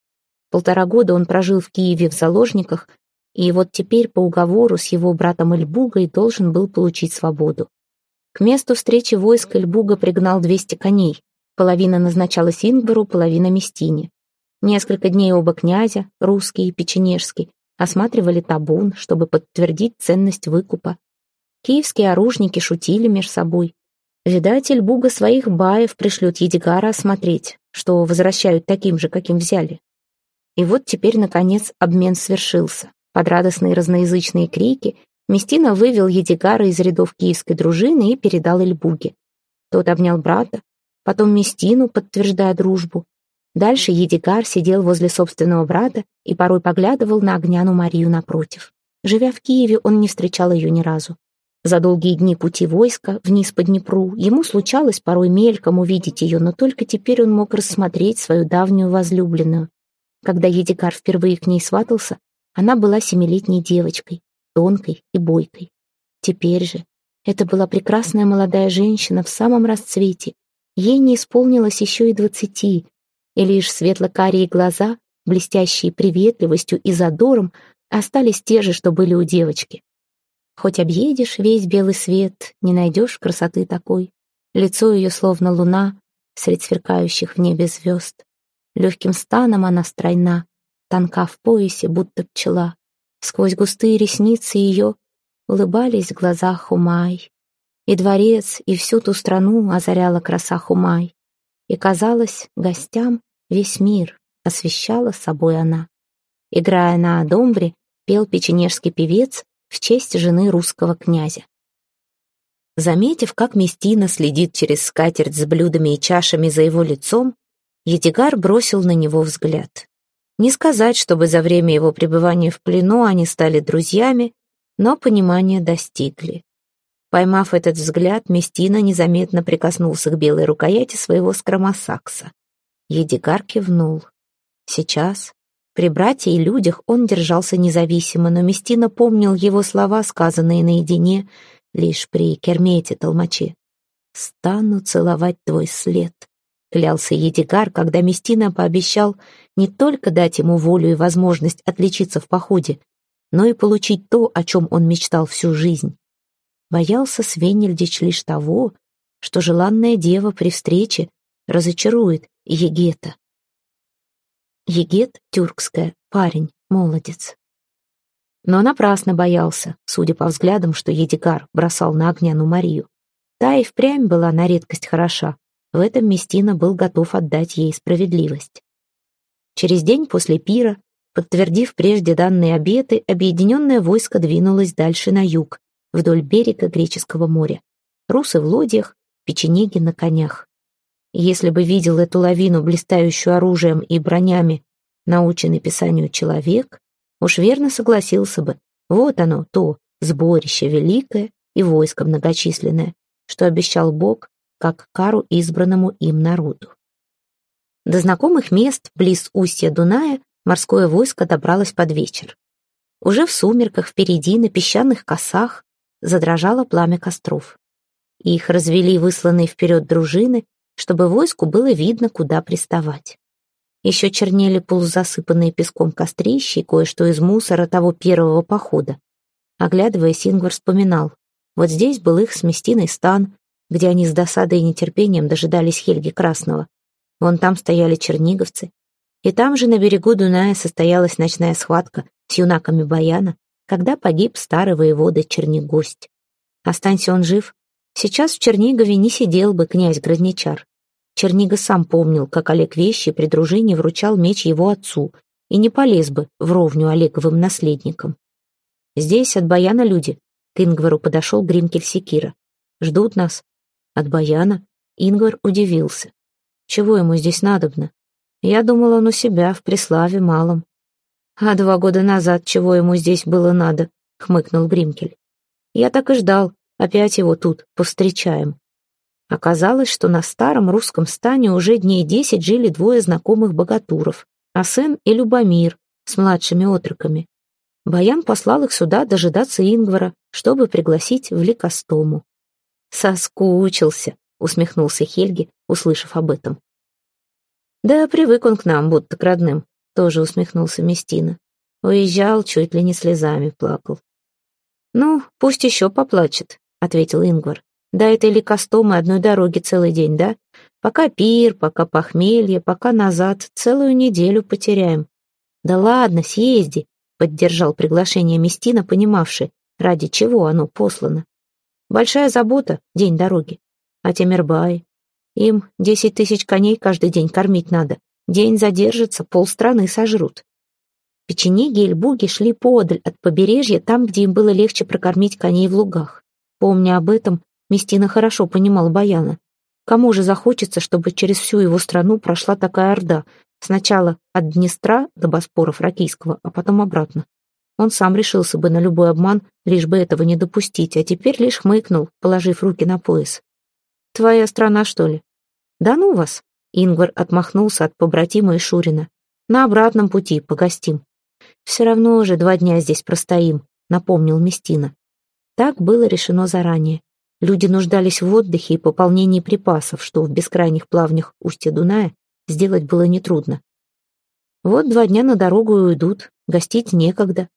Speaker 1: Полтора года он прожил в Киеве в заложниках, и вот теперь по уговору с его братом Эльбугой должен был получить свободу. К месту встречи войск Эльбуга пригнал 200 коней. Половина назначалась Ингвару, половина Местине. Несколько дней оба князя, русский и печенежский, осматривали табун, чтобы подтвердить ценность выкупа. Киевские оружники шутили меж собой. Видать, Эльбуга своих баев пришлет Едигара осмотреть, что возвращают таким же, каким взяли. И вот теперь, наконец, обмен свершился. Под радостные разноязычные крики Местина вывел Едигара из рядов киевской дружины и передал Эльбуге. Тот обнял брата, потом Местину, подтверждая дружбу. Дальше Едигар сидел возле собственного брата и порой поглядывал на Огняну Марию напротив. Живя в Киеве, он не встречал ее ни разу. За долгие дни пути войска вниз по Днепру ему случалось порой мельком увидеть ее, но только теперь он мог рассмотреть свою давнюю возлюбленную. Когда Едигар впервые к ней сватался, она была семилетней девочкой, тонкой и бойкой. Теперь же это была прекрасная молодая женщина в самом расцвете. Ей не исполнилось еще и двадцати, и лишь светло-карие глаза, блестящие приветливостью и задором, остались те же, что были у девочки. Хоть объедешь весь белый свет, не найдешь красоты такой. Лицо ее словно луна, средь сверкающих в небе звезд. Легким станом она стройна, тонка в поясе, будто пчела. Сквозь густые ресницы ее улыбались глаза Хумай. И дворец, и всю ту страну озаряла краса Хумай. И, казалось, гостям весь мир освещала собой она. Играя на домбре, пел печенежский певец в честь жены русского князя. Заметив, как Местина следит через скатерть с блюдами и чашами за его лицом, Едигар бросил на него взгляд. Не сказать, чтобы за время его пребывания в плену они стали друзьями, но понимания достигли. Поймав этот взгляд, Местина незаметно прикоснулся к белой рукояти своего скромосакса. Едигар кивнул. Сейчас, при брате и людях, он держался независимо, но Местина помнил его слова, сказанные наедине, лишь при Кермете-толмаче. «Стану целовать твой след», клялся Едигар, когда Местина пообещал не только дать ему волю и возможность отличиться в походе, но и получить то, о чем он мечтал всю жизнь. Боялся Свенельдич лишь того, что желанная дева при встрече разочарует Егета. Егет — тюркская, парень, молодец. Но напрасно боялся, судя по взглядам, что Едигар бросал на Огняну Марию. Та и впрямь была на редкость хороша, в этом Местина был готов отдать ей справедливость. Через день после пира, подтвердив прежде данные обеты, объединенное войско двинулось дальше на юг, вдоль берега Греческого моря. Русы в лодьях, печенеги на конях. Если бы видел эту лавину, блистающую оружием и бронями, наученный писанию человек, Уж верно согласился бы. Вот оно, то сборище великое и войско многочисленное, что обещал Бог, как кару избранному им народу. До знакомых мест, близ устья Дуная, морское войско добралось под вечер. Уже в сумерках впереди, на песчаных косах, задрожало пламя костров. Их развели высланные вперед дружины, чтобы войску было видно, куда приставать. Еще чернели полузасыпанные песком кострища и кое-что из мусора того первого похода. Оглядываясь, Ингвар вспоминал. Вот здесь был их с Местиной стан, где они с досадой и нетерпением дожидались Хельги Красного. Вон там стояли черниговцы. И там же на берегу Дуная состоялась ночная схватка с юнаками Баяна, когда погиб старый воевода Чернигость. Останься он жив, сейчас в Чернигове не сидел бы князь Гродничар. Чернига сам помнил, как Олег Вещи при дружине вручал меч его отцу и не полез бы в ровню Олеговым наследникам. Здесь от Баяна люди. К Ингвару подошел Гримкель Секира. Ждут нас. От Баяна Ингвар удивился. Чего ему здесь надобно? Я думал, он у себя, в Преславе малом. А два года назад чего ему здесь было надо? Хмыкнул Гримкель. Я так и ждал. Опять его тут повстречаем. Оказалось, что на старом русском стане уже дней десять жили двое знакомых богатуров, Асен и Любомир, с младшими отроками. Баян послал их сюда дожидаться Ингвара, чтобы пригласить в Ликостому. «Соскучился», — усмехнулся Хельги, услышав об этом. «Да, привык он к нам, будто к родным», — тоже усмехнулся Местина. Уезжал, чуть ли не слезами плакал. «Ну, пусть еще поплачет», — ответил Ингвар. «До этой Ликостомы одной дороги целый день, да? Пока пир, пока похмелье, пока назад, целую неделю потеряем. Да ладно, съезди, Поддержал приглашение Местина, понимавший, ради чего оно послано. Большая забота — день дороги. А Темирбай? Им десять тысяч коней каждый день кормить надо. День задержится, полстраны сожрут. Печенеги и льбуги шли подаль от побережья, там, где им было легче прокормить коней в лугах. Помня об этом, Местина хорошо понимал Баяна. Кому же захочется, чтобы через всю его страну прошла такая орда, Сначала от Днестра до Боспора Фракийского, а потом обратно. Он сам решился бы на любой обман, лишь бы этого не допустить, а теперь лишь хмыкнул, положив руки на пояс. «Твоя страна, что ли?» «Да ну вас!» Ингвар отмахнулся от побратима и Шурина. «На обратном пути погостим». «Все равно уже два дня здесь простоим», — напомнил Местина. Так было решено заранее. Люди нуждались в отдыхе и пополнении припасов, что в бескрайних плавнях устья Дуная сделать было нетрудно. Вот два дня на дорогу уйдут, гостить некогда.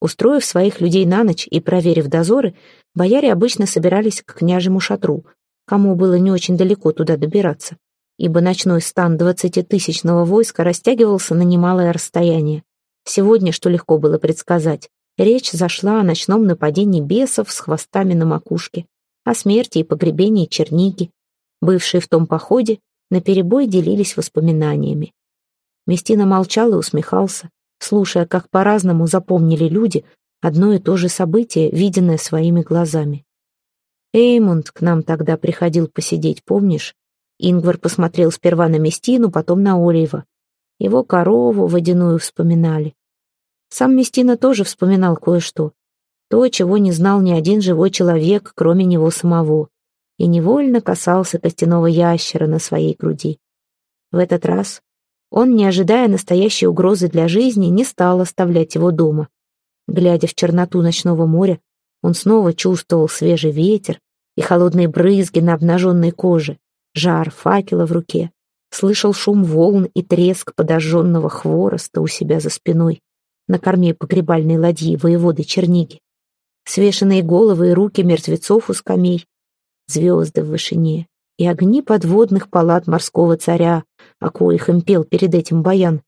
Speaker 1: Устроив своих людей на ночь и проверив дозоры, бояре обычно собирались к княжему шатру, кому было не очень далеко туда добираться, ибо ночной стан двадцатитысячного войска растягивался на немалое расстояние. Сегодня, что легко было предсказать, речь зашла о ночном нападении бесов с хвостами на макушке, о смерти и погребении черники, бывшие в том походе наперебой делились воспоминаниями. Местина молчал и усмехался, слушая, как по-разному запомнили люди одно и то же событие, виденное своими глазами. Эймунд к нам тогда приходил посидеть, помнишь? Ингвар посмотрел сперва на Местину, потом на Олеева. Его корову водяную вспоминали. Сам Местина тоже вспоминал кое-что. То, чего не знал ни один живой человек, кроме него самого и невольно касался костяного ящера на своей груди. В этот раз он, не ожидая настоящей угрозы для жизни, не стал оставлять его дома. Глядя в черноту ночного моря, он снова чувствовал свежий ветер и холодные брызги на обнаженной коже, жар факела в руке, слышал шум волн и треск подожженного хвороста у себя за спиной на корме погребальной ладьи воеводы Черниги. Свешенные головы и руки мертвецов у скамей, звезды в вышине и огни подводных палат морского царя, о коих им пел перед этим баян,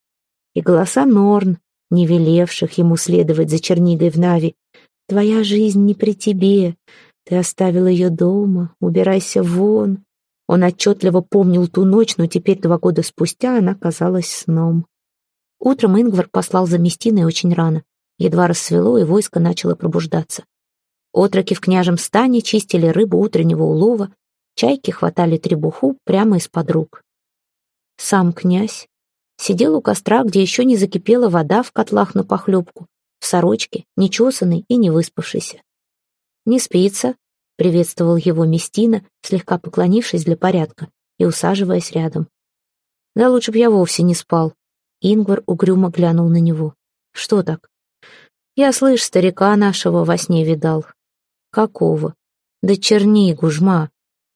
Speaker 1: и голоса Норн, не велевших ему следовать за Чернигой в Нави. «Твоя жизнь не при тебе, ты оставил ее дома, убирайся вон». Он отчетливо помнил ту ночь, но теперь, два года спустя, она казалась сном. Утром Ингвар послал за Местиной очень рано. Едва рассвело, и войско начало пробуждаться. Отроки в княжем стане чистили рыбу утреннего улова, чайки хватали требуху прямо из-под рук. Сам князь Сидел у костра, где еще не закипела вода в котлах на похлебку, в сорочке, нечесанный и не выспавшийся. «Не спится», — приветствовал его Местина, слегка поклонившись для порядка и усаживаясь рядом. «Да лучше б я вовсе не спал». Ингвар угрюмо глянул на него. «Что так?» «Я, слышь, старика нашего во сне видал». «Какого?» «Да черни, гужма».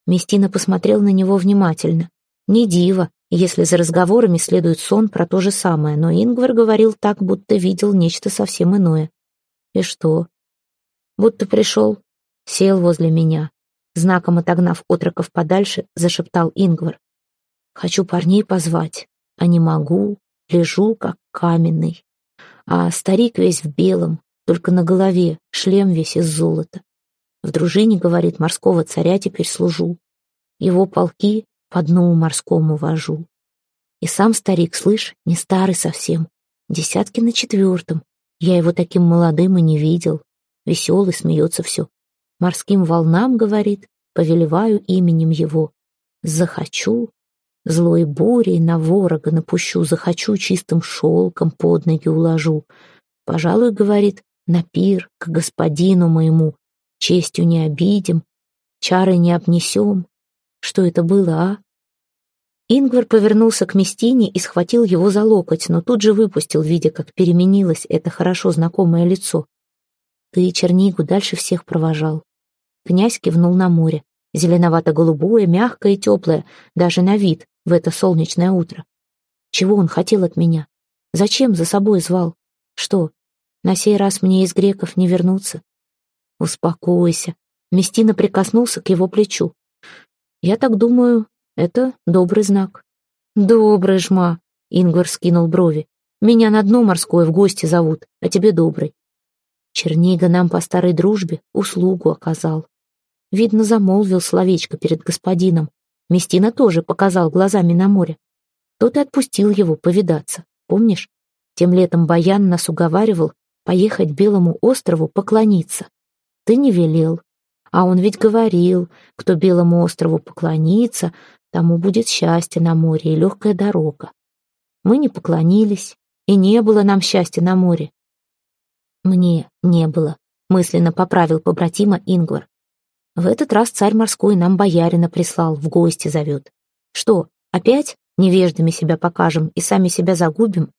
Speaker 1: Местина посмотрел на него внимательно. «Не диво, если за разговорами следует сон про то же самое, но Ингвар говорил так, будто видел нечто совсем иное. И что? Будто пришел, сел возле меня. Знаком отогнав отроков подальше, зашептал Ингвар. «Хочу парней позвать, а не могу, лежу, как каменный. А старик весь в белом, только на голове, шлем весь из золота. В дружине, говорит, морского царя теперь служу. Его полки по дну морскому вожу. И сам старик, слышь, не старый совсем, десятки на четвертом. Я его таким молодым и не видел. Веселый, смеется все. Морским волнам, говорит, повелеваю именем его. Захочу, злой бурей на ворога напущу, захочу, чистым шелком под ноги уложу. Пожалуй, говорит, на пир к господину моему, честью не обидим, чары не обнесем, что это было, а? Ингвар повернулся к Местине и схватил его за локоть, но тут же выпустил, видя, как переменилось это хорошо знакомое лицо. «Ты Чернигу дальше всех провожал». Князь кивнул на море. Зеленовато-голубое, мягкое и теплое, даже на вид, в это солнечное утро. Чего он хотел от меня? Зачем за собой звал? Что, на сей раз мне из греков не вернуться? Успокойся. Местина прикоснулся к его плечу. Я так думаю, это добрый знак. Добрый жма, Ингвар скинул брови. Меня на дно морское в гости зовут, а тебе добрый. Чернига нам по старой дружбе услугу оказал. Видно, замолвил словечко перед господином. Местина тоже показал глазами на море. Тот и отпустил его повидаться, помнишь? Тем летом Баян нас уговаривал поехать Белому острову поклониться. Ты не велел, а он ведь говорил, кто Белому острову поклонится, тому будет счастье на море и легкая дорога. Мы не поклонились, и не было нам счастья на море. Мне не было, мысленно поправил побратима Ингвар. В этот раз царь морской нам боярина прислал, в гости зовет. Что, опять невеждами себя покажем и сами себя загубим?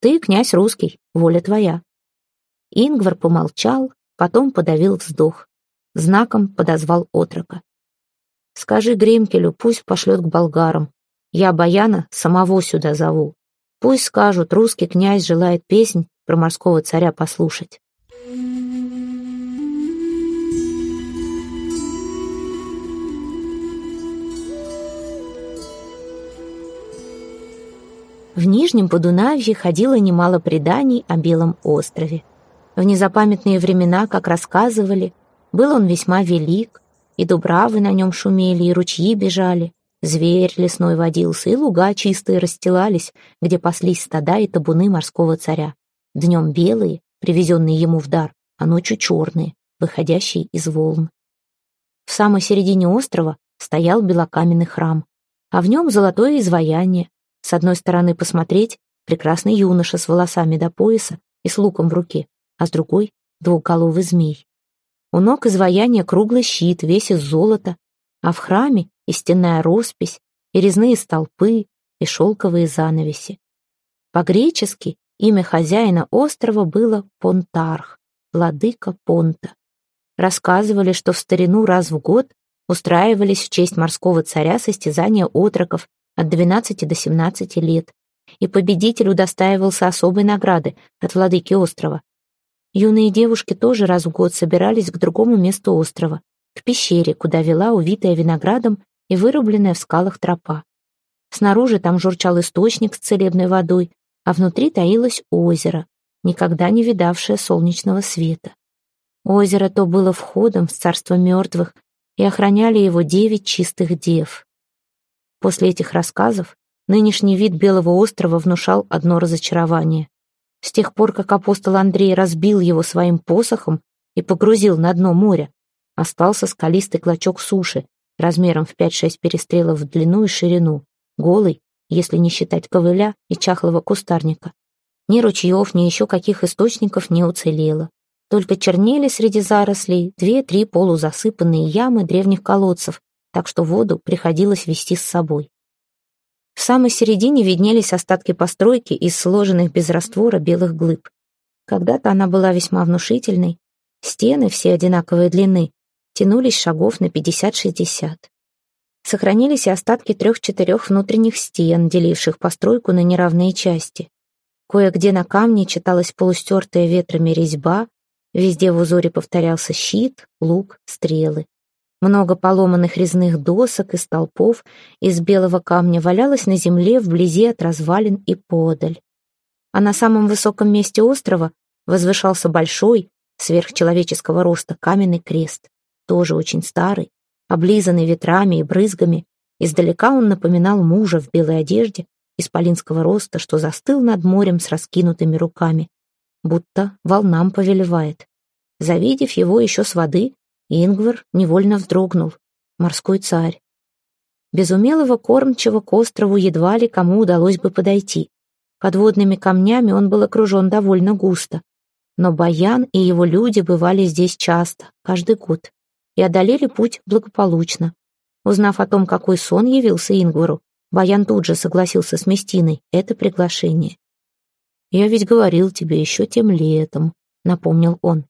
Speaker 1: Ты, князь русский, воля твоя. Ингвар помолчал, потом подавил вздох знаком подозвал отрока. «Скажи Гремкелю, пусть пошлет к болгарам. Я Баяна самого сюда зову. Пусть скажут, русский князь желает песнь про морского царя послушать». В Нижнем Подунавье ходило немало преданий о Белом острове. В незапамятные времена, как рассказывали, был он весьма велик, и дубравы на нем шумели, и ручьи бежали, зверь лесной водился, и луга чистые расстилались, где паслись стада и табуны морского царя. Днем белые, привезенные ему в дар, а ночью черные, выходящие из волн. В самой середине острова стоял белокаменный храм, а в нем золотое изваяние. С одной стороны посмотреть прекрасный юноша с волосами до пояса и с луком в руке, а с другой — двухголовый змей. У ног изваяния круглый щит, весь из золота, а в храме и стенная роспись, и резные столпы, и шелковые занавеси. По-гречески имя хозяина острова было Понтарх, владыка Понта. Рассказывали, что в старину раз в год устраивались в честь морского царя состязания отроков от 12 до 17 лет, и победитель удостаивался особой награды от владыки острова Юные девушки тоже раз в год собирались к другому месту острова, к пещере, куда вела увитая виноградом и вырубленная в скалах тропа. Снаружи там журчал источник с целебной водой, а внутри таилось озеро, никогда не видавшее солнечного света. Озеро то было входом в царство мертвых, и охраняли его девять чистых дев. После этих рассказов нынешний вид Белого острова внушал одно разочарование. С тех пор, как апостол Андрей разбил его своим посохом и погрузил на дно моря, остался скалистый клочок суши размером в 5-6 перестрелов в длину и ширину, голый если не считать ковыля и чахлого кустарника. Ни ручьев, ни еще каких источников не уцелело. Только чернели среди зарослей две-три полузасыпанные ямы древних колодцев, так что воду приходилось вести с собой. В самой середине виднелись остатки постройки из сложенных без раствора белых глыб. Когда-то она была весьма внушительной. Стены, все одинаковой длины, тянулись шагов на 50-60. Сохранились и остатки трех-четырех внутренних стен, деливших постройку на неравные части. Кое-где на камне читалась полустертая ветрами резьба, везде в узоре повторялся щит, лук, стрелы. Много поломанных резных досок и столпов из белого камня валялось на земле вблизи от развалин и подаль. А на самом высоком месте острова возвышался большой, сверхчеловеческого роста, каменный крест, тоже очень старый, облизанный ветрами и брызгами. Издалека он напоминал мужа в белой одежде, исполинского роста, что застыл над морем с раскинутыми руками, будто волнам повелевает. Завидев его еще с воды, Ингвар невольно вздрогнул. Морской царь. Без умелого кормчего к острову едва ли кому удалось бы подойти. Подводными камнями он был окружен довольно густо. Но Баян и его люди бывали здесь часто, каждый год, и одолели путь благополучно. Узнав о том, какой сон явился Ингвару, Баян тут же согласился с Местиной. Это приглашение. «Я ведь говорил тебе еще тем летом», — напомнил он.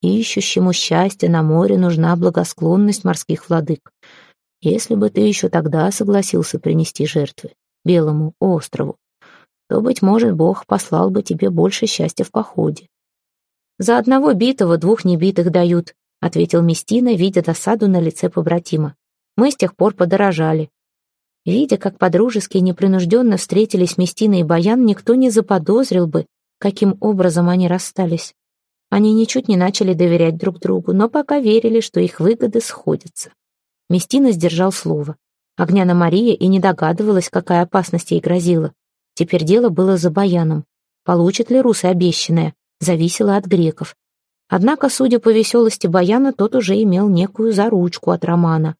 Speaker 1: Ищущему счастья на море нужна благосклонность морских владык. Если бы ты еще тогда согласился принести жертвы Белому острову, то, быть может, Бог послал бы тебе больше счастья в походе. «За одного битого двух небитых дают», — ответил Местина, видя досаду на лице побратима. «Мы с тех пор подорожали». Видя, как подружески и непринужденно встретились Местина и Баян, никто не заподозрил бы, каким образом они расстались. Они ничуть не начали доверять друг другу, но пока верили, что их выгоды сходятся. Местина сдержал слово. Огняна Мария и не догадывалась, какая опасность ей грозила. Теперь дело было за Баяном. Получит ли русы обещанное, зависело от греков. Однако, судя по веселости Баяна, тот уже имел некую заручку от Романа.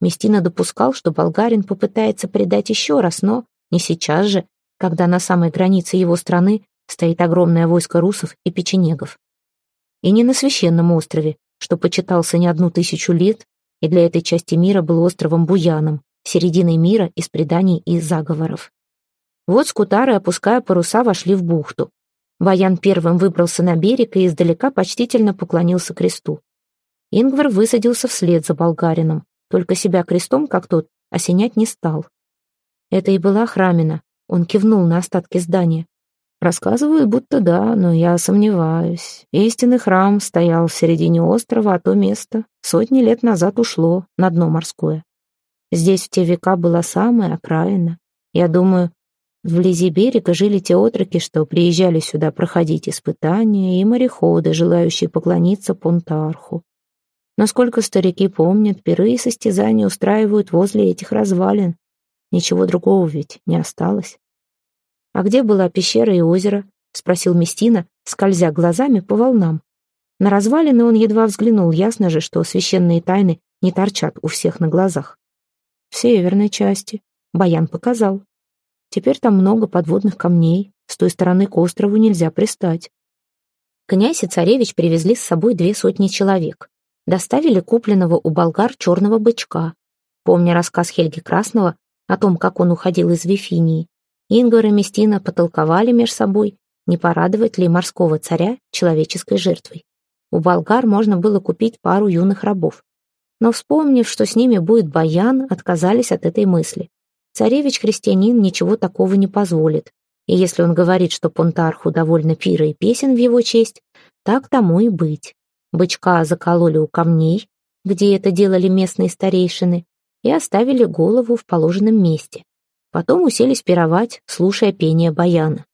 Speaker 1: Местина допускал, что болгарин попытается предать еще раз, но не сейчас же, когда на самой границе его страны стоит огромное войско русов и печенегов и не на священном острове, что почитался не одну тысячу лет и для этой части мира был островом Буяном, серединой мира из преданий и заговоров. Вот скутары, опуская паруса, вошли в бухту. Баян первым выбрался на берег и издалека почтительно поклонился кресту. Ингвар высадился вслед за болгарином, только себя крестом, как тот, осенять не стал. Это и была храмина, он кивнул на остатки здания. Рассказывают, будто да, но я сомневаюсь. Истинный храм стоял в середине острова, а то место сотни лет назад ушло на дно морское. Здесь в те века была самая окраина. Я думаю, вблизи берега жили те отроки, что приезжали сюда проходить испытания, и мореходы, желающие поклониться Понтарху. Насколько старики помнят, пиры и состязания устраивают возле этих развалин. Ничего другого ведь не осталось. «А где была пещера и озеро?» — спросил Местина, скользя глазами по волнам. На развалины он едва взглянул, ясно же, что священные тайны не торчат у всех на глазах. В северной части. Баян показал. Теперь там много подводных камней, с той стороны к острову нельзя пристать. Князь и царевич привезли с собой две сотни человек. Доставили купленного у болгар черного бычка. Помня рассказ Хельги Красного о том, как он уходил из Вифинии, Ингвар и Местина потолковали меж собой, не порадовать ли морского царя человеческой жертвой. У болгар можно было купить пару юных рабов. Но, вспомнив, что с ними будет баян, отказались от этой мысли. Царевич-христианин ничего такого не позволит. И если он говорит, что Понтарху довольно пира и песен в его честь, так тому и быть. Бычка закололи у камней, где это делали местные старейшины, и оставили голову в положенном месте. Потом уселись пировать, слушая пение баяна.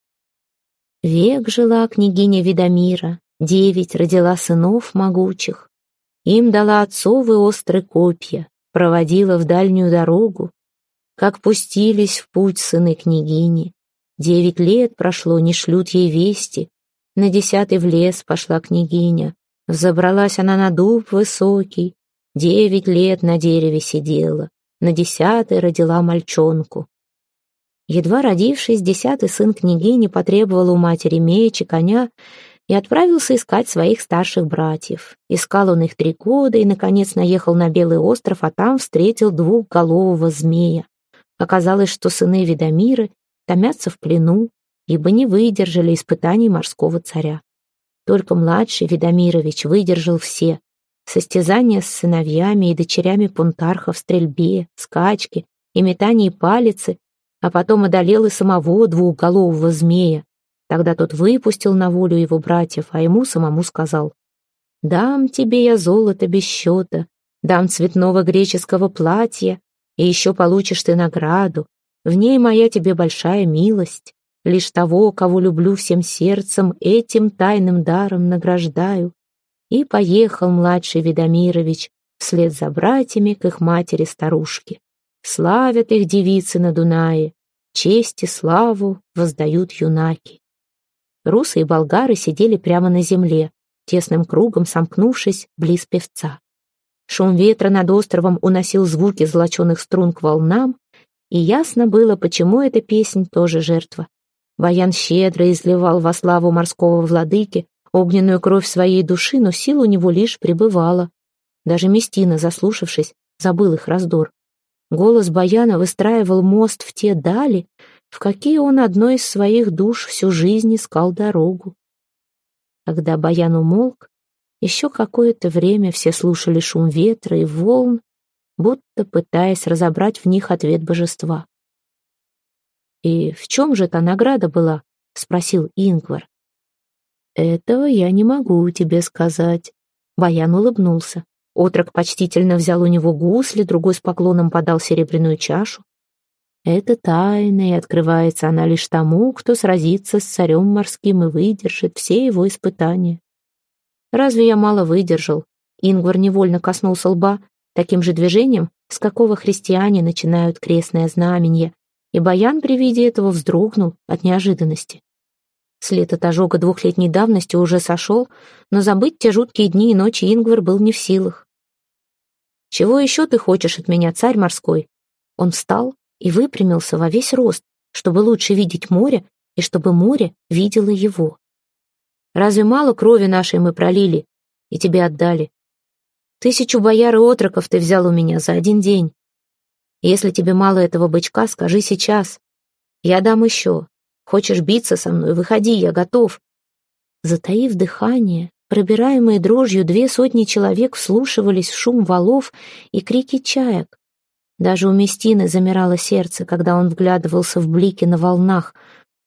Speaker 1: Век жила княгиня Видомира, девять родила сынов могучих. Им дала отцовы острые копья, проводила в дальнюю дорогу. Как пустились в путь сыны княгини. Девять лет прошло, не шлют ей вести. На десятый в лес пошла княгиня. Взобралась она на дуб высокий. Девять лет на дереве сидела. На десятый родила мальчонку. Едва родившись, десятый сын княгини потребовал у матери меч и коня и отправился искать своих старших братьев. Искал он их три года и, наконец, наехал на Белый остров, а там встретил двухголового змея. Оказалось, что сыны Ведомиры томятся в плену, ибо не выдержали испытаний морского царя. Только младший Ведомирович выдержал все. Состязания с сыновьями и дочерями пунтарха в стрельбе, скачке и метании палицы, а потом одолел и самого двухголового змея. Тогда тот выпустил на волю его братьев, а ему самому сказал, «Дам тебе я золото без счета, дам цветного греческого платья, и еще получишь ты награду. В ней моя тебе большая милость. Лишь того, кого люблю всем сердцем, этим тайным даром награждаю». И поехал младший Ведомирович вслед за братьями к их матери-старушке. Славят их девицы на Дунае, честь и славу воздают юнаки. Русы и болгары сидели прямо на земле, тесным кругом сомкнувшись близ певца. Шум ветра над островом уносил звуки золоченых струн к волнам, и ясно было, почему эта песнь тоже жертва. Баян щедро изливал во славу морского владыки огненную кровь своей души, но сил у него лишь пребывала. Даже Местина, заслушавшись, забыл их раздор. Голос Баяна выстраивал мост в те дали, в какие он одной из своих душ всю жизнь искал дорогу. Когда баян умолк, еще какое-то время все слушали шум ветра и волн, будто пытаясь разобрать в них ответ божества. «И в чем же та награда была?» — спросил Ингвар. «Этого я не могу тебе сказать», — Баян улыбнулся. Отрок почтительно взял у него гусли, другой с поклоном подал серебряную чашу. Это тайна, и открывается она лишь тому, кто сразится с царем морским и выдержит все его испытания. Разве я мало выдержал? Ингвар невольно коснулся лба таким же движением, с какого христиане начинают крестное знамение, и Баян при виде этого вздрогнул от неожиданности. След от ожога двухлетней давности уже сошел, но забыть те жуткие дни и ночи Ингвар был не в силах. «Чего еще ты хочешь от меня, царь морской?» Он встал, и выпрямился во весь рост, чтобы лучше видеть море и чтобы море видело его. Разве мало крови нашей мы пролили и тебе отдали? Тысячу бояр и отроков ты взял у меня за один день. Если тебе мало этого бычка, скажи сейчас. Я дам еще. Хочешь биться со мной, выходи, я готов. Затаив дыхание, пробираемые дрожью две сотни человек вслушивались в шум валов и крики чаек. Даже у Местины замирало сердце, когда он вглядывался в блики на волнах.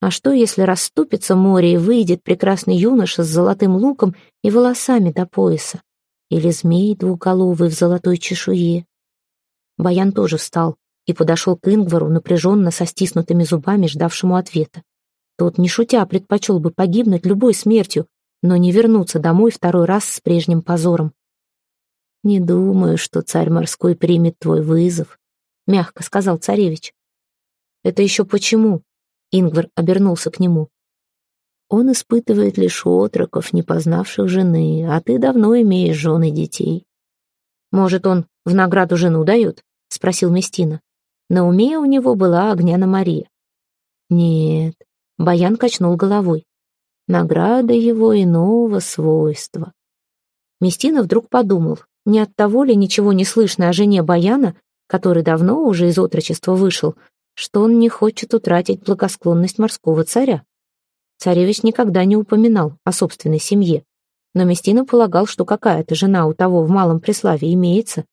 Speaker 1: А что, если расступится море и выйдет прекрасный юноша с золотым луком и волосами до пояса? Или змей двухголовый в золотой чешуе? Баян тоже встал и подошел к Ингвару, напряженно со стиснутыми зубами, ждавшему ответа. Тот, не шутя, предпочел бы погибнуть любой смертью, но не вернуться домой второй раз с прежним позором. «Не думаю, что царь морской примет твой вызов», — мягко сказал царевич. «Это еще почему?» — Ингвар обернулся к нему. «Он испытывает лишь отроков, не познавших жены, а ты давно имеешь жены детей». «Может, он в награду жену дает?» — спросил Местина. На уме у него была Огняна Мария. «Нет», — Баян качнул головой. «Награда его иного свойства». Местина вдруг подумал, не от того ли ничего не слышно о жене Баяна, который давно уже из отрочества вышел, что он не хочет утратить благосклонность морского царя. Царевич никогда не упоминал о собственной семье, но Местина полагал, что какая-то жена у того в малом преславе имеется.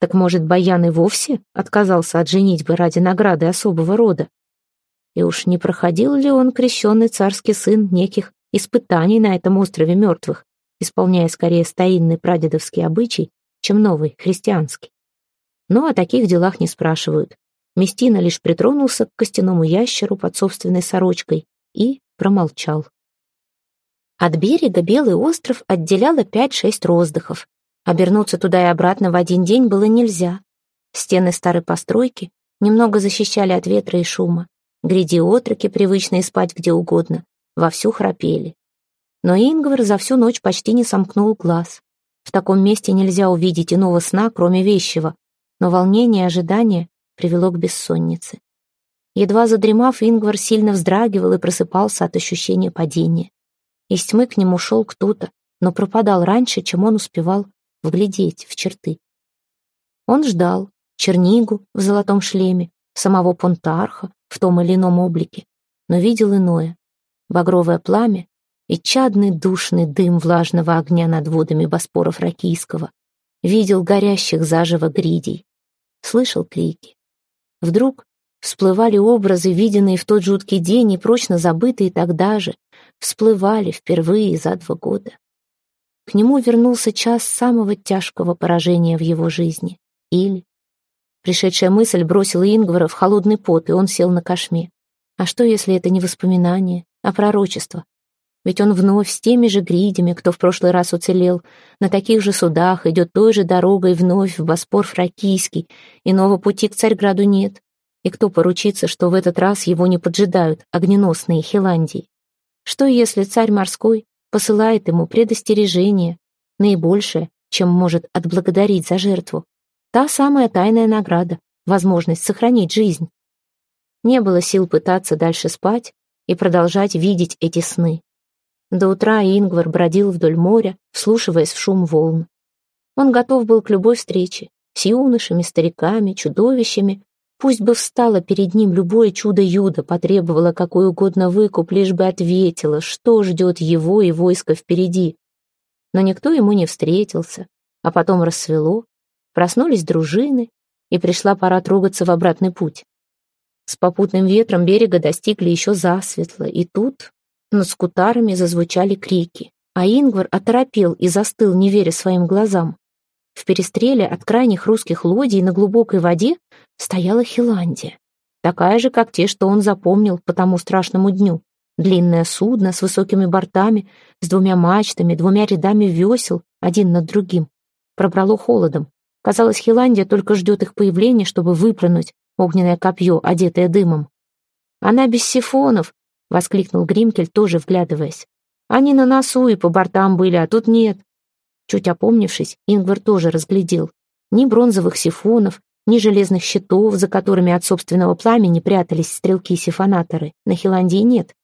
Speaker 1: Так может, Баян и вовсе отказался от женитьбы ради награды особого рода? И уж не проходил ли он, крещенный царский сын, неких испытаний на этом острове мертвых, исполняя скорее старинный прадедовский обычай, чем новый, христианский? Но о таких делах не спрашивают. Местина лишь притронулся к костяному ящеру под собственной сорочкой и промолчал. От берега Белый остров отделяло пять-шесть роздыхов. Обернуться туда и обратно в один день было нельзя. Стены старой постройки немного защищали от ветра и шума. Гряди-отроки, привычные спать где угодно, вовсю храпели. Но Ингвар за всю ночь почти не сомкнул глаз. В таком месте нельзя увидеть иного сна, кроме вещего, но волнение и ожидание привело к бессоннице. Едва задремав, Ингвар сильно вздрагивал и просыпался от ощущения падения. Из тьмы к нему шел кто-то, но пропадал раньше, чем он успевал вглядеть в черты. Он ждал Чернигу в золотом шлеме, самого Понтарха в том или ином облике, но видел иное — багровое пламя и чадный душный дым влажного огня над водами Боспора Ракийского, видел горящих заживо гридей, слышал крики. Вдруг всплывали образы, виденные в тот жуткий день и прочно забытые тогда же, всплывали впервые за два года. К нему вернулся час самого тяжкого поражения в его жизни. Или... Пришедшая мысль бросила Ингвара в холодный пот, и он сел на кошме. А что, если это не воспоминание, а пророчество? Ведь он вновь с теми же гридями, кто в прошлый раз уцелел, на таких же судах идет той же дорогой вновь в Боспор Фракийский, иного пути к Царьграду нет. И кто поручится, что в этот раз его не поджидают огненосные Хиландии? Что если царь морской посылает ему предостережение, наибольшее, чем может отблагодарить за жертву? Та самая тайная награда, возможность сохранить жизнь. Не было сил пытаться дальше спать и продолжать видеть эти сны. До утра Ингвар бродил вдоль моря, вслушиваясь в шум волн. Он готов был к любой встрече, с юношами, стариками, чудовищами. Пусть бы встало перед ним любое чудо-юдо, потребовало какой угодно выкуп, лишь бы ответило, что ждет его и войско впереди. Но никто ему не встретился, а потом рассвело, проснулись дружины, и пришла пора трогаться в обратный путь. С попутным ветром берега достигли еще засветло, и тут над скутарами зазвучали крики, а Ингвар оторопел и застыл, не веря своим глазам. В перестреле от крайних русских лодий на глубокой воде стояла Хиландия, такая же, как те, что он запомнил по тому страшному дню. Длинное судно с высокими бортами, с двумя мачтами, двумя рядами весел, один над другим. Пробрало холодом. Казалось, Хиландия только ждет их появления, чтобы выплюнуть огненное копье, одетое дымом. Она без сифонов, — воскликнул Гримкель, тоже вглядываясь. «Они на носу и по бортам были, а тут нет». Чуть опомнившись, Ингвар тоже разглядел. Ни бронзовых сифонов, ни железных щитов, за которыми от собственного пламени прятались стрелки-сифонаторы, на Хиландии нет.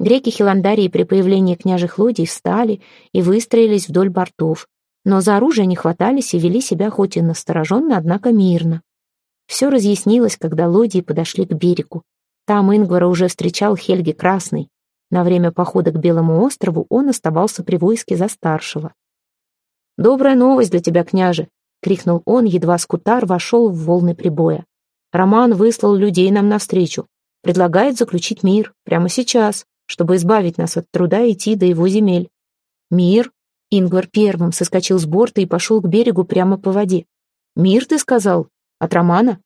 Speaker 1: Греки-хиландарии при появлении княжих лодий встали и выстроились вдоль бортов, но за оружие не хватались и вели себя хоть и настороженно, однако мирно. Все разъяснилось, когда лодии подошли к берегу. Там Ингвара уже встречал Хельги Красный. На время похода к Белому острову он оставался при войске за старшего. «Добрая новость для тебя, княже!» — крикнул он, едва скутар вошел в волны прибоя. «Роман выслал людей нам навстречу. Предлагает заключить мир прямо сейчас, чтобы избавить нас от труда идти до его земель. Мир?» Ингвар первым соскочил с борта и пошел к берегу прямо по воде. «Мир, ты сказал? От Романа?»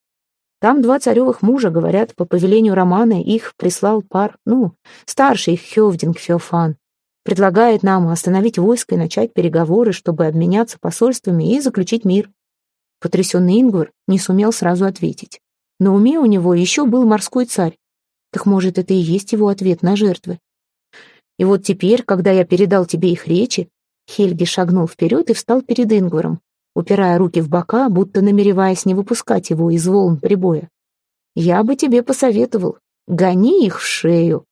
Speaker 1: Там два царевых мужа, говорят, по повелению Романа их прислал пар, ну, старший Хевдинг Феофан. Предлагает нам остановить войско и начать переговоры, чтобы обменяться посольствами и заключить мир. Потрясенный Ингвар не сумел сразу ответить. На уме у него еще был морской царь. Так может, это и есть его ответ на жертвы? И вот теперь, когда я передал тебе их речи, Хельги шагнул вперед и встал перед Ингваром упирая руки в бока, будто намереваясь не выпускать его из волн прибоя. «Я бы тебе посоветовал, гони их в шею,